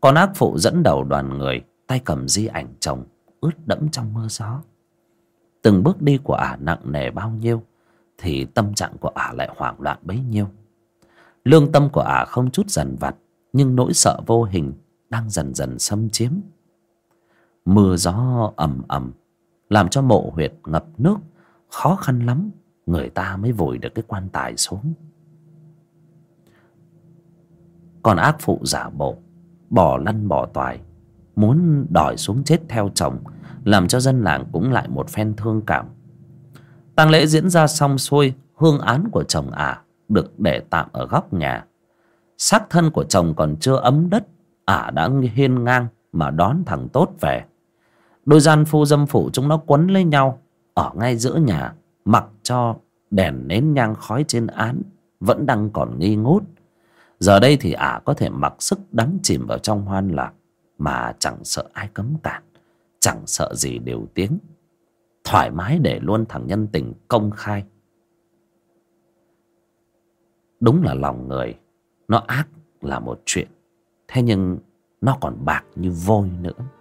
Speaker 1: Con ác phụ dẫn đầu đoàn người, tay cầm di ảnh chồng, ướt đẫm trong mưa gió. Từng bước đi của ả nặng nề bao nhiêu, thì tâm trạng của ả lại hoảng loạn bấy nhiêu. Lương tâm của ả không chút dần vặt, nhưng nỗi sợ vô hình đang dần dần xâm chiếm mưa gió ầm ầm, làm cho mộ huyệt ngập nước. Khó khăn lắm, người ta mới vùi được cái quan tài xuống. Còn ác phụ giả bộ bỏ lăn bỏ toài, muốn đòi xuống chết theo chồng, làm cho dân làng cũng lại một phen thương cảm. Tang lễ diễn ra xong xuôi, hương án của chồng ả được để tạm ở góc nhà. Xác thân của chồng còn chưa ấm đất, ả đã hiên ngang mà đón thằng tốt về đôi gian phu dâm phụ chúng nó quấn lấy nhau, ở ngay giữa nhà, mặc cho đèn nến nhang khói trên án, vẫn đang còn nghi ngút. Giờ đây thì ả có thể mặc sức đắm chìm vào trong hoan lạc, mà chẳng sợ ai cấm cản chẳng sợ gì điều tiếng. Thoải mái để luôn thằng nhân tình công khai. Đúng là lòng người, nó ác là một chuyện, thế nhưng nó còn bạc như vôi nữa.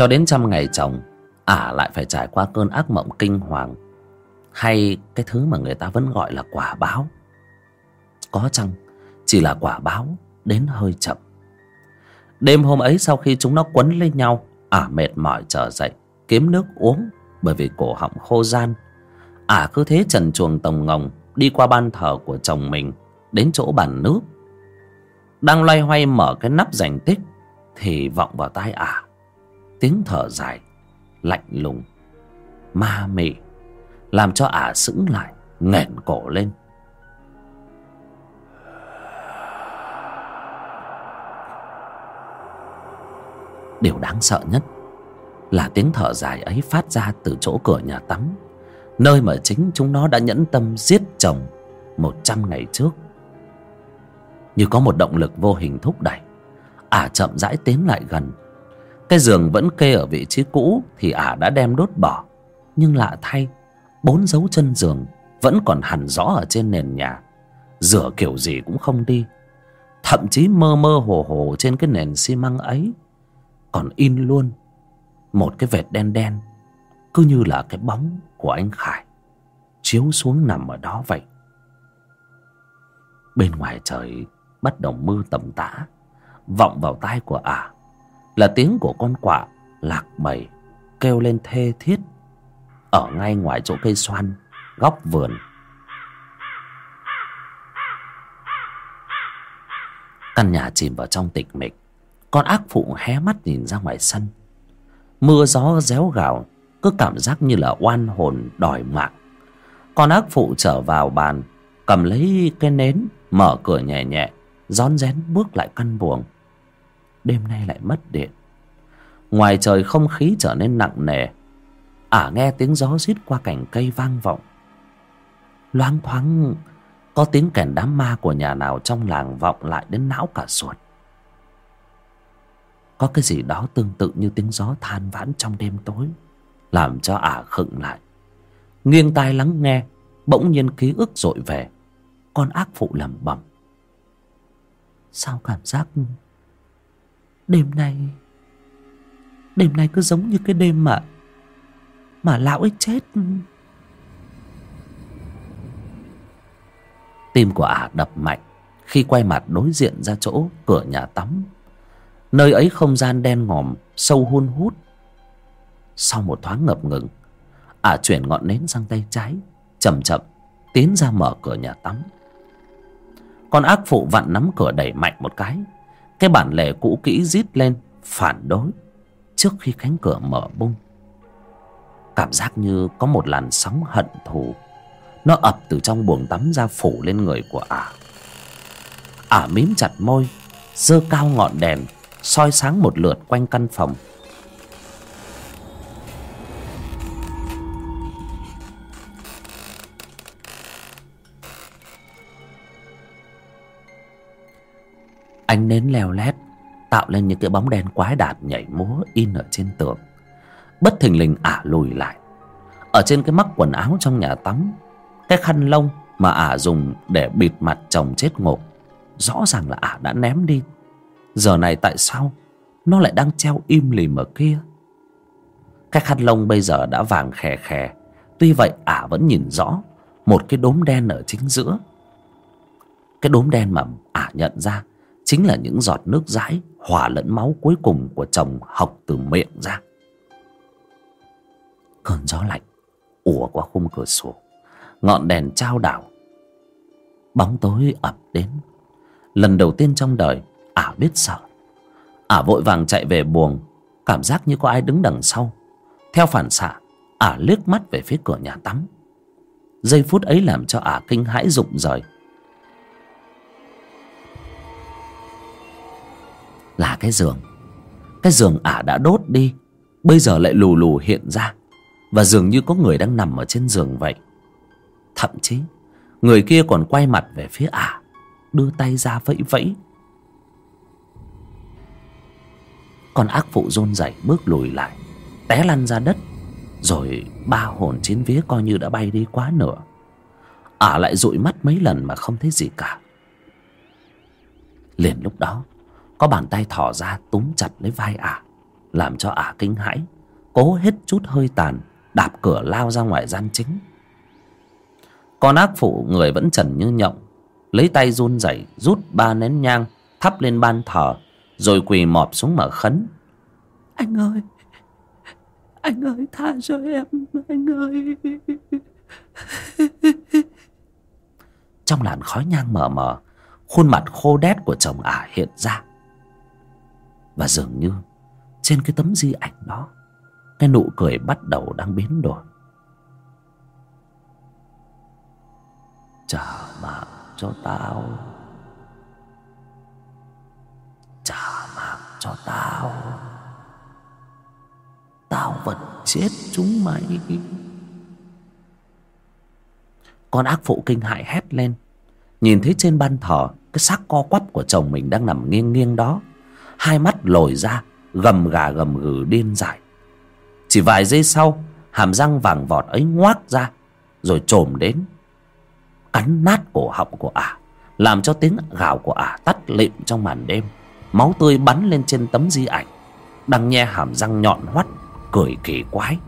Speaker 1: Cho đến trăm ngày chồng, ả lại phải trải qua cơn ác mộng kinh hoàng. Hay cái thứ mà người ta vẫn gọi là quả báo. Có chăng chỉ là quả báo đến hơi chậm. Đêm hôm ấy sau khi chúng nó quấn lên nhau, ả mệt mỏi trở dậy, kiếm nước uống bởi vì cổ họng khô gian. Ả cứ thế trần chuồng tồng ngồng đi qua ban thờ của chồng mình, đến chỗ bàn nước. Đang loay hoay mở cái nắp rành tích thì vọng vào tai ả tiếng thở dài, lạnh lùng, ma mị, làm cho ả sững lại, nghẹn cổ lên. Điều đáng sợ nhất là tiếng thở dài ấy phát ra từ chỗ cửa nhà tắm, nơi mà chính chúng nó đã nhẫn tâm giết chồng một trăm ngày trước. Như có một động lực vô hình thúc đẩy, ả chậm rãi tiến lại gần cái giường vẫn kê ở vị trí cũ thì ả đã đem đốt bỏ. Nhưng lạ thay, bốn dấu chân giường vẫn còn hẳn rõ ở trên nền nhà. Rửa kiểu gì cũng không đi. Thậm chí mơ mơ hồ hồ trên cái nền xi măng ấy còn in luôn một cái vệt đen đen, cứ như là cái bóng của anh khải chiếu xuống nằm ở đó vậy. Bên ngoài trời bắt đầu mưa tầm tã, vọng vào tai của ả là tiếng của con quạ lạc bầy kêu lên thê thiết ở ngay ngoài chỗ cây xoan, góc vườn. Căn nhà chìm vào trong tịch mịch, con ác phụ hé mắt nhìn ra ngoài sân. Mưa gió réo gào, cứ cảm giác như là oan hồn đòi mạng. Con ác phụ trở vào bàn, cầm lấy cái nến, mở cửa nhẹ nhẹ, rón rén bước lại căn buồng đêm nay lại mất điện. Ngoài trời không khí trở nên nặng nề, ả nghe tiếng gió rít qua cành cây vang vọng. Loáng thoáng, có tiếng kèn đám ma của nhà nào trong làng vọng lại đến não cả ruột. Có cái gì đó tương tự như tiếng gió than vãn trong đêm tối, làm cho ả khựng lại. Nghiêng tai lắng nghe, bỗng nhiên ký ức dội về, con ác phụ lẩm bẩm. Sao cảm giác đêm nay đêm nay cứ giống như cái đêm mà mà lão ấy chết. Tim của ả đập mạnh khi quay mặt đối diện ra chỗ cửa nhà tắm. Nơi ấy không gian đen ngòm, sâu hun hút. Sau một thoáng ngập ngừng ả chuyển ngọn nến sang tay trái, chậm chậm tiến ra mở cửa nhà tắm. Con ác phụ vặn nắm cửa đẩy mạnh một cái cái bản lề cũ kỹ rít lên, phản đối. Trước khi cánh cửa mở bung, cảm giác như có một làn sóng hận thù. Nó ập từ trong buồng tắm ra phủ lên người của ả. Ả mím chặt môi, giơ cao ngọn đèn, soi sáng một lượt quanh căn phòng. Ánh nến leo lét, tạo lên những cái bóng đen quái đản nhảy múa in ở trên tường. Bất thình lình ả lùi lại. Ở trên cái mắc quần áo trong nhà tắm, cái khăn lông mà ả dùng để bịt mặt chồng chết ngộp, rõ ràng là ả đã ném đi. Giờ này tại sao nó lại đang treo im lìm ở kia? Cái khăn lông bây giờ đã vàng khè khè, tuy vậy ả vẫn nhìn rõ một cái đốm đen ở chính giữa. Cái đốm đen mà ả nhận ra chính là những giọt nước dãi hòa lẫn máu cuối cùng của chồng học từ miệng ra. Cơn gió lạnh ùa qua khung cửa sổ, ngọn đèn trao đảo. Bóng tối ập đến. Lần đầu tiên trong đời, ả biết sợ. Ả vội vàng chạy về buồng, cảm giác như có ai đứng đằng sau. Theo phản xạ, ả liếc mắt về phía cửa nhà tắm. Giây phút ấy làm cho ả kinh hãi rụng rời. Là cái giường. Cái giường ả đã đốt đi, bây giờ lại lù lù hiện ra. Và dường như có người đang nằm ở trên giường vậy. Thậm chí, người kia còn quay mặt về phía ả, đưa tay ra vẫy vẫy. Con ác phụ rôn rẩy bước lùi lại, té lăn ra đất. Rồi ba hồn chín vía coi như đã bay đi quá nửa. Ả lại dụi mắt mấy lần mà không thấy gì cả. Liền lúc đó có bàn tay thỏ ra túm chặt lấy vai ả làm cho ả kinh hãi cố hết chút hơi tàn đạp cửa lao ra ngoài gian chính. Con ác phụ người vẫn trần như nhộng lấy tay run rẩy rút ba nén nhang thắp lên ban thờ rồi quỳ mọp xuống mà khấn.
Speaker 2: Anh ơi anh ơi tha cho em anh ơi.
Speaker 1: Trong làn khói nhang mờ mờ khuôn mặt khô đét của chồng ả hiện ra và dường như, trên cái tấm di ảnh đó, cái nụ cười bắt đầu đang biến đổi. Trả mạng cho tao. Trả mạng cho tao. Tao vẫn chết chúng mày. Con ác phụ kinh hại hét lên. Nhìn thấy trên ban thờ, cái xác co quắp của chồng mình đang nằm nghiêng nghiêng đó hai mắt lồi ra, gầm gà gầm gừ điên dại. Chỉ vài giây sau, hàm răng vàng vọt ấy ngoác ra, rồi trồm đến. Cắn nát cổ họng của ả, làm cho tiếng gào của ả tắt lịm trong màn đêm. Máu tươi bắn lên trên tấm di ảnh, đang nhe hàm răng nhọn hoắt, cười kỳ quái.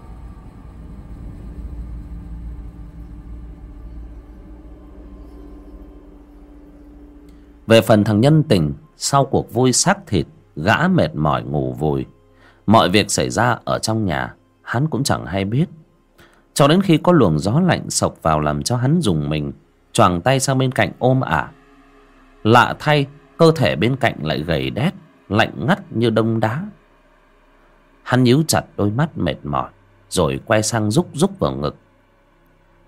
Speaker 1: Về phần thằng nhân tình, sau cuộc vui xác thịt gã mệt mỏi ngủ vùi. Mọi việc xảy ra ở trong nhà, hắn cũng chẳng hay biết. Cho đến khi có luồng gió lạnh sộc vào làm cho hắn dùng mình, choàng tay sang bên cạnh ôm ả. Lạ thay, cơ thể bên cạnh lại gầy đét, lạnh ngắt như đông đá. Hắn nhíu chặt đôi mắt mệt mỏi, rồi quay sang rúc rúc vào ngực.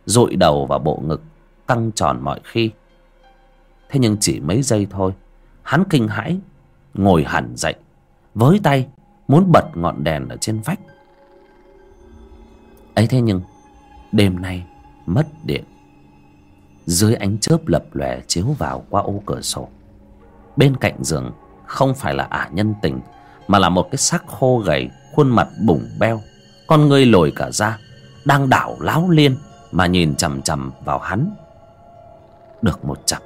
Speaker 1: Dụi đầu vào bộ ngực, căng tròn mọi khi. Thế nhưng chỉ mấy giây thôi, hắn kinh hãi ngồi hẳn dậy, với tay muốn bật ngọn đèn ở trên vách. Ấy thế nhưng, đêm nay mất điện. Dưới ánh chớp lập lòe chiếu vào qua ô cửa sổ. Bên cạnh giường không phải là ả nhân tình, mà là một cái xác khô gầy, khuôn mặt bủng beo. Con ngươi lồi cả ra đang đảo láo liên mà nhìn chằm chằm vào hắn. Được một chặp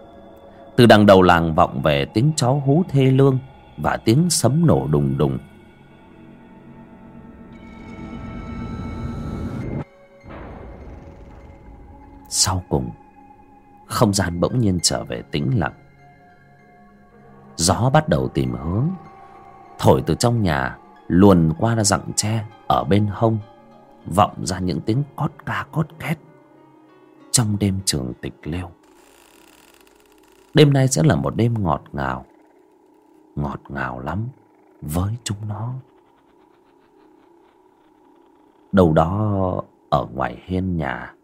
Speaker 1: từ đằng đầu làng vọng về tiếng chó hú thê lương và tiếng sấm nổ đùng đùng. Sau cùng, không gian bỗng nhiên trở về tĩnh lặng. Gió bắt đầu tìm hướng, thổi từ trong nhà, luồn qua ra rặng tre ở bên hông, vọng ra những tiếng cót ca cót két trong đêm trường tịch liêu. Đêm nay sẽ là một đêm ngọt ngào ngọt ngào lắm với chúng nó. Đâu đó ở ngoài hiên nhà,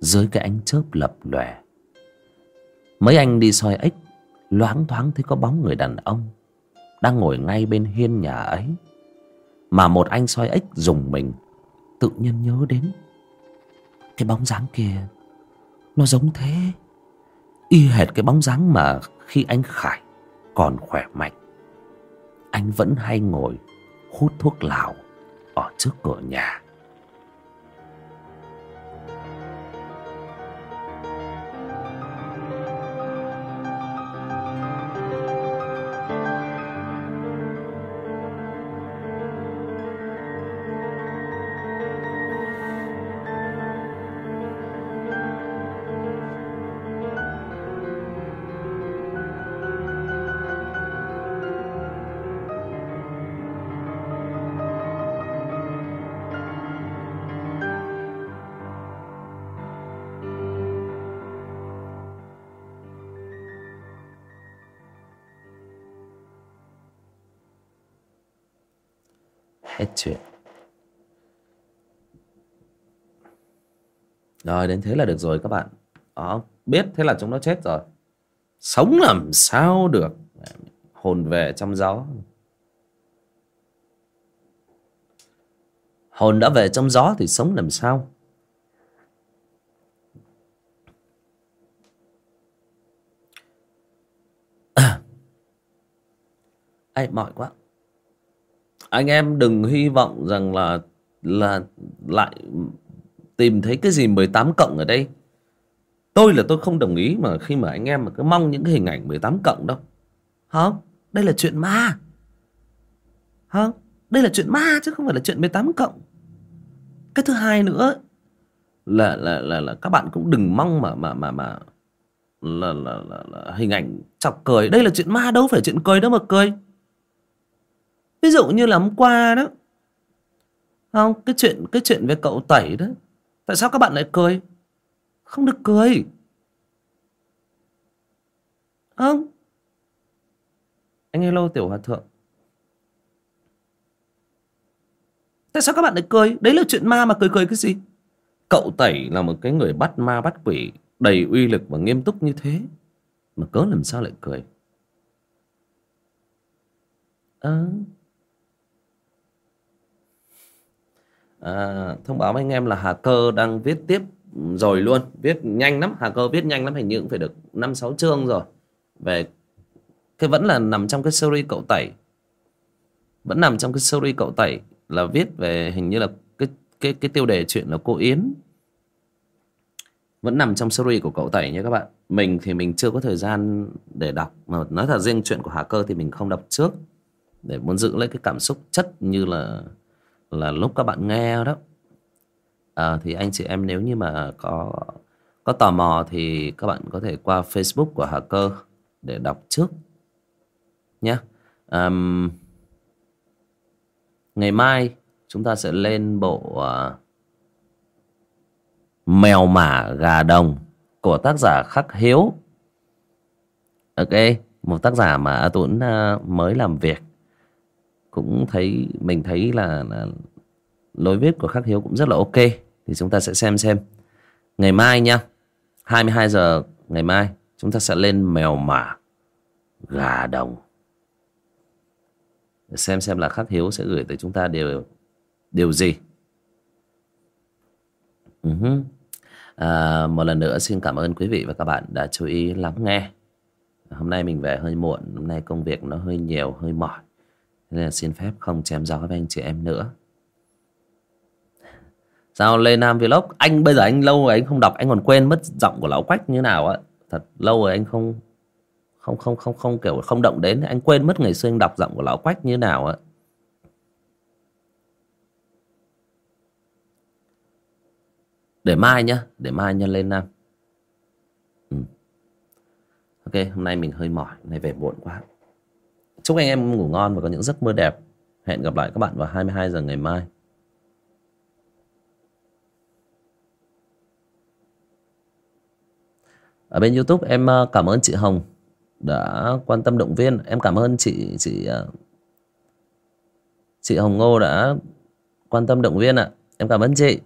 Speaker 1: dưới cái ánh chớp lập lòe, mấy anh đi soi ếch, loáng thoáng thấy có bóng người đàn ông đang ngồi ngay bên hiên nhà ấy, mà một anh soi ếch dùng mình tự nhiên nhớ đến. Cái bóng dáng kia, nó giống thế, y hệt cái bóng dáng mà khi anh khải còn khỏe mạnh. Anh vẫn hay ngồi hút thuốc lào ở trước cửa nhà. Rồi đến thế là được rồi các bạn. Đó, biết thế là chúng nó chết rồi. Sống làm sao được? Hồn về trong gió. Hồn đã về trong gió thì sống làm sao? Ai mỏi quá. Anh em đừng hy vọng rằng là là lại tìm thấy cái gì 18 cộng ở đây. Tôi là tôi không đồng ý mà khi mà anh em mà cứ mong những cái hình ảnh 18 cộng đâu. Không đây là chuyện ma. Không đây là chuyện ma chứ không phải là chuyện 18 cộng. Cái thứ hai nữa là là là là các bạn cũng đừng mong mà mà mà mà là là, là, là hình ảnh chọc cười. Đây là chuyện ma đâu phải chuyện cười đâu mà cười. Ví dụ như là hôm qua đó. Không cái chuyện cái chuyện về cậu tẩy đó tại sao các bạn lại cười? Không được cười. Không anh hello tiểu hòa thượng. Tại sao các bạn lại cười? Đấy là chuyện ma mà cười cười cái gì? Cậu tẩy là một cái người bắt ma bắt quỷ đầy uy lực và nghiêm túc như thế. Mà cớ làm sao lại cười? À, à, thông báo với anh em là Hà Cơ đang viết tiếp rồi luôn. Viết nhanh lắm. Hà Cơ viết nhanh lắm hình như cũng phải được năm sáu chương rồi. Về cái vẫn là nằm trong cái series cậu tẩy. Vẫn nằm trong cái series cậu tẩy là viết về hình như là cái cái cái tiêu đề chuyện là cô Yến. Vẫn nằm trong series của cậu tẩy nhé các bạn. Mình thì mình chưa có thời gian để đọc mà nói thật riêng chuyện của Hà Cơ thì mình không đọc trước. Để muốn giữ lấy cái cảm xúc chất như là là lúc các bạn nghe đó. À, thì anh chị em nếu như mà có có tò mò thì các bạn có thể qua Facebook của Hà Cơ để đọc trước nhé. Um, ngày mai chúng ta sẽ lên bộ uh, mèo mả gà đồng của tác giả khắc hiếu. Ok một tác giả mà a tuấn uh, mới làm việc cũng thấy mình thấy là, là lối viết của khắc hiếu cũng rất là ok. Thì chúng ta sẽ xem xem. Ngày mai nha 22 giờ ngày mai chúng ta sẽ lên mèo mả gà đồng. Để xem xem là khắc hiếu sẽ gửi tới chúng ta điều điều gì. Uh-huh. à, một lần nữa xin cảm ơn quý vị và các bạn đã chú ý lắng nghe. Hôm nay mình về hơi muộn hôm nay công việc nó hơi nhiều hơi mỏi nên là xin phép không chém gió với anh chị em nữa. Sao lê nam vlog, anh bây giờ anh lâu rồi anh không đọc, anh còn quên mất giọng của lão quách như nào á. Thật lâu rồi anh không không không không không kiểu không động đến, anh quên mất ngày xưa anh đọc giọng của lão quách như nào á. Để mai nhá, để mai nhá Lê nam. Ừ. Ok, hôm nay mình hơi mỏi, hôm nay về muộn quá chúc anh em ngủ ngon và có những giấc mơ đẹp. Hẹn gặp lại các bạn vào 22 giờ ngày mai. Ở bên youtube, em ờ, cảm ơn chị hồng đã quan tâm động viên. Em cảm ơn chị chị ờ, chị hồng ngô đã quan tâm động viên ạ. Em cảm ơn chị.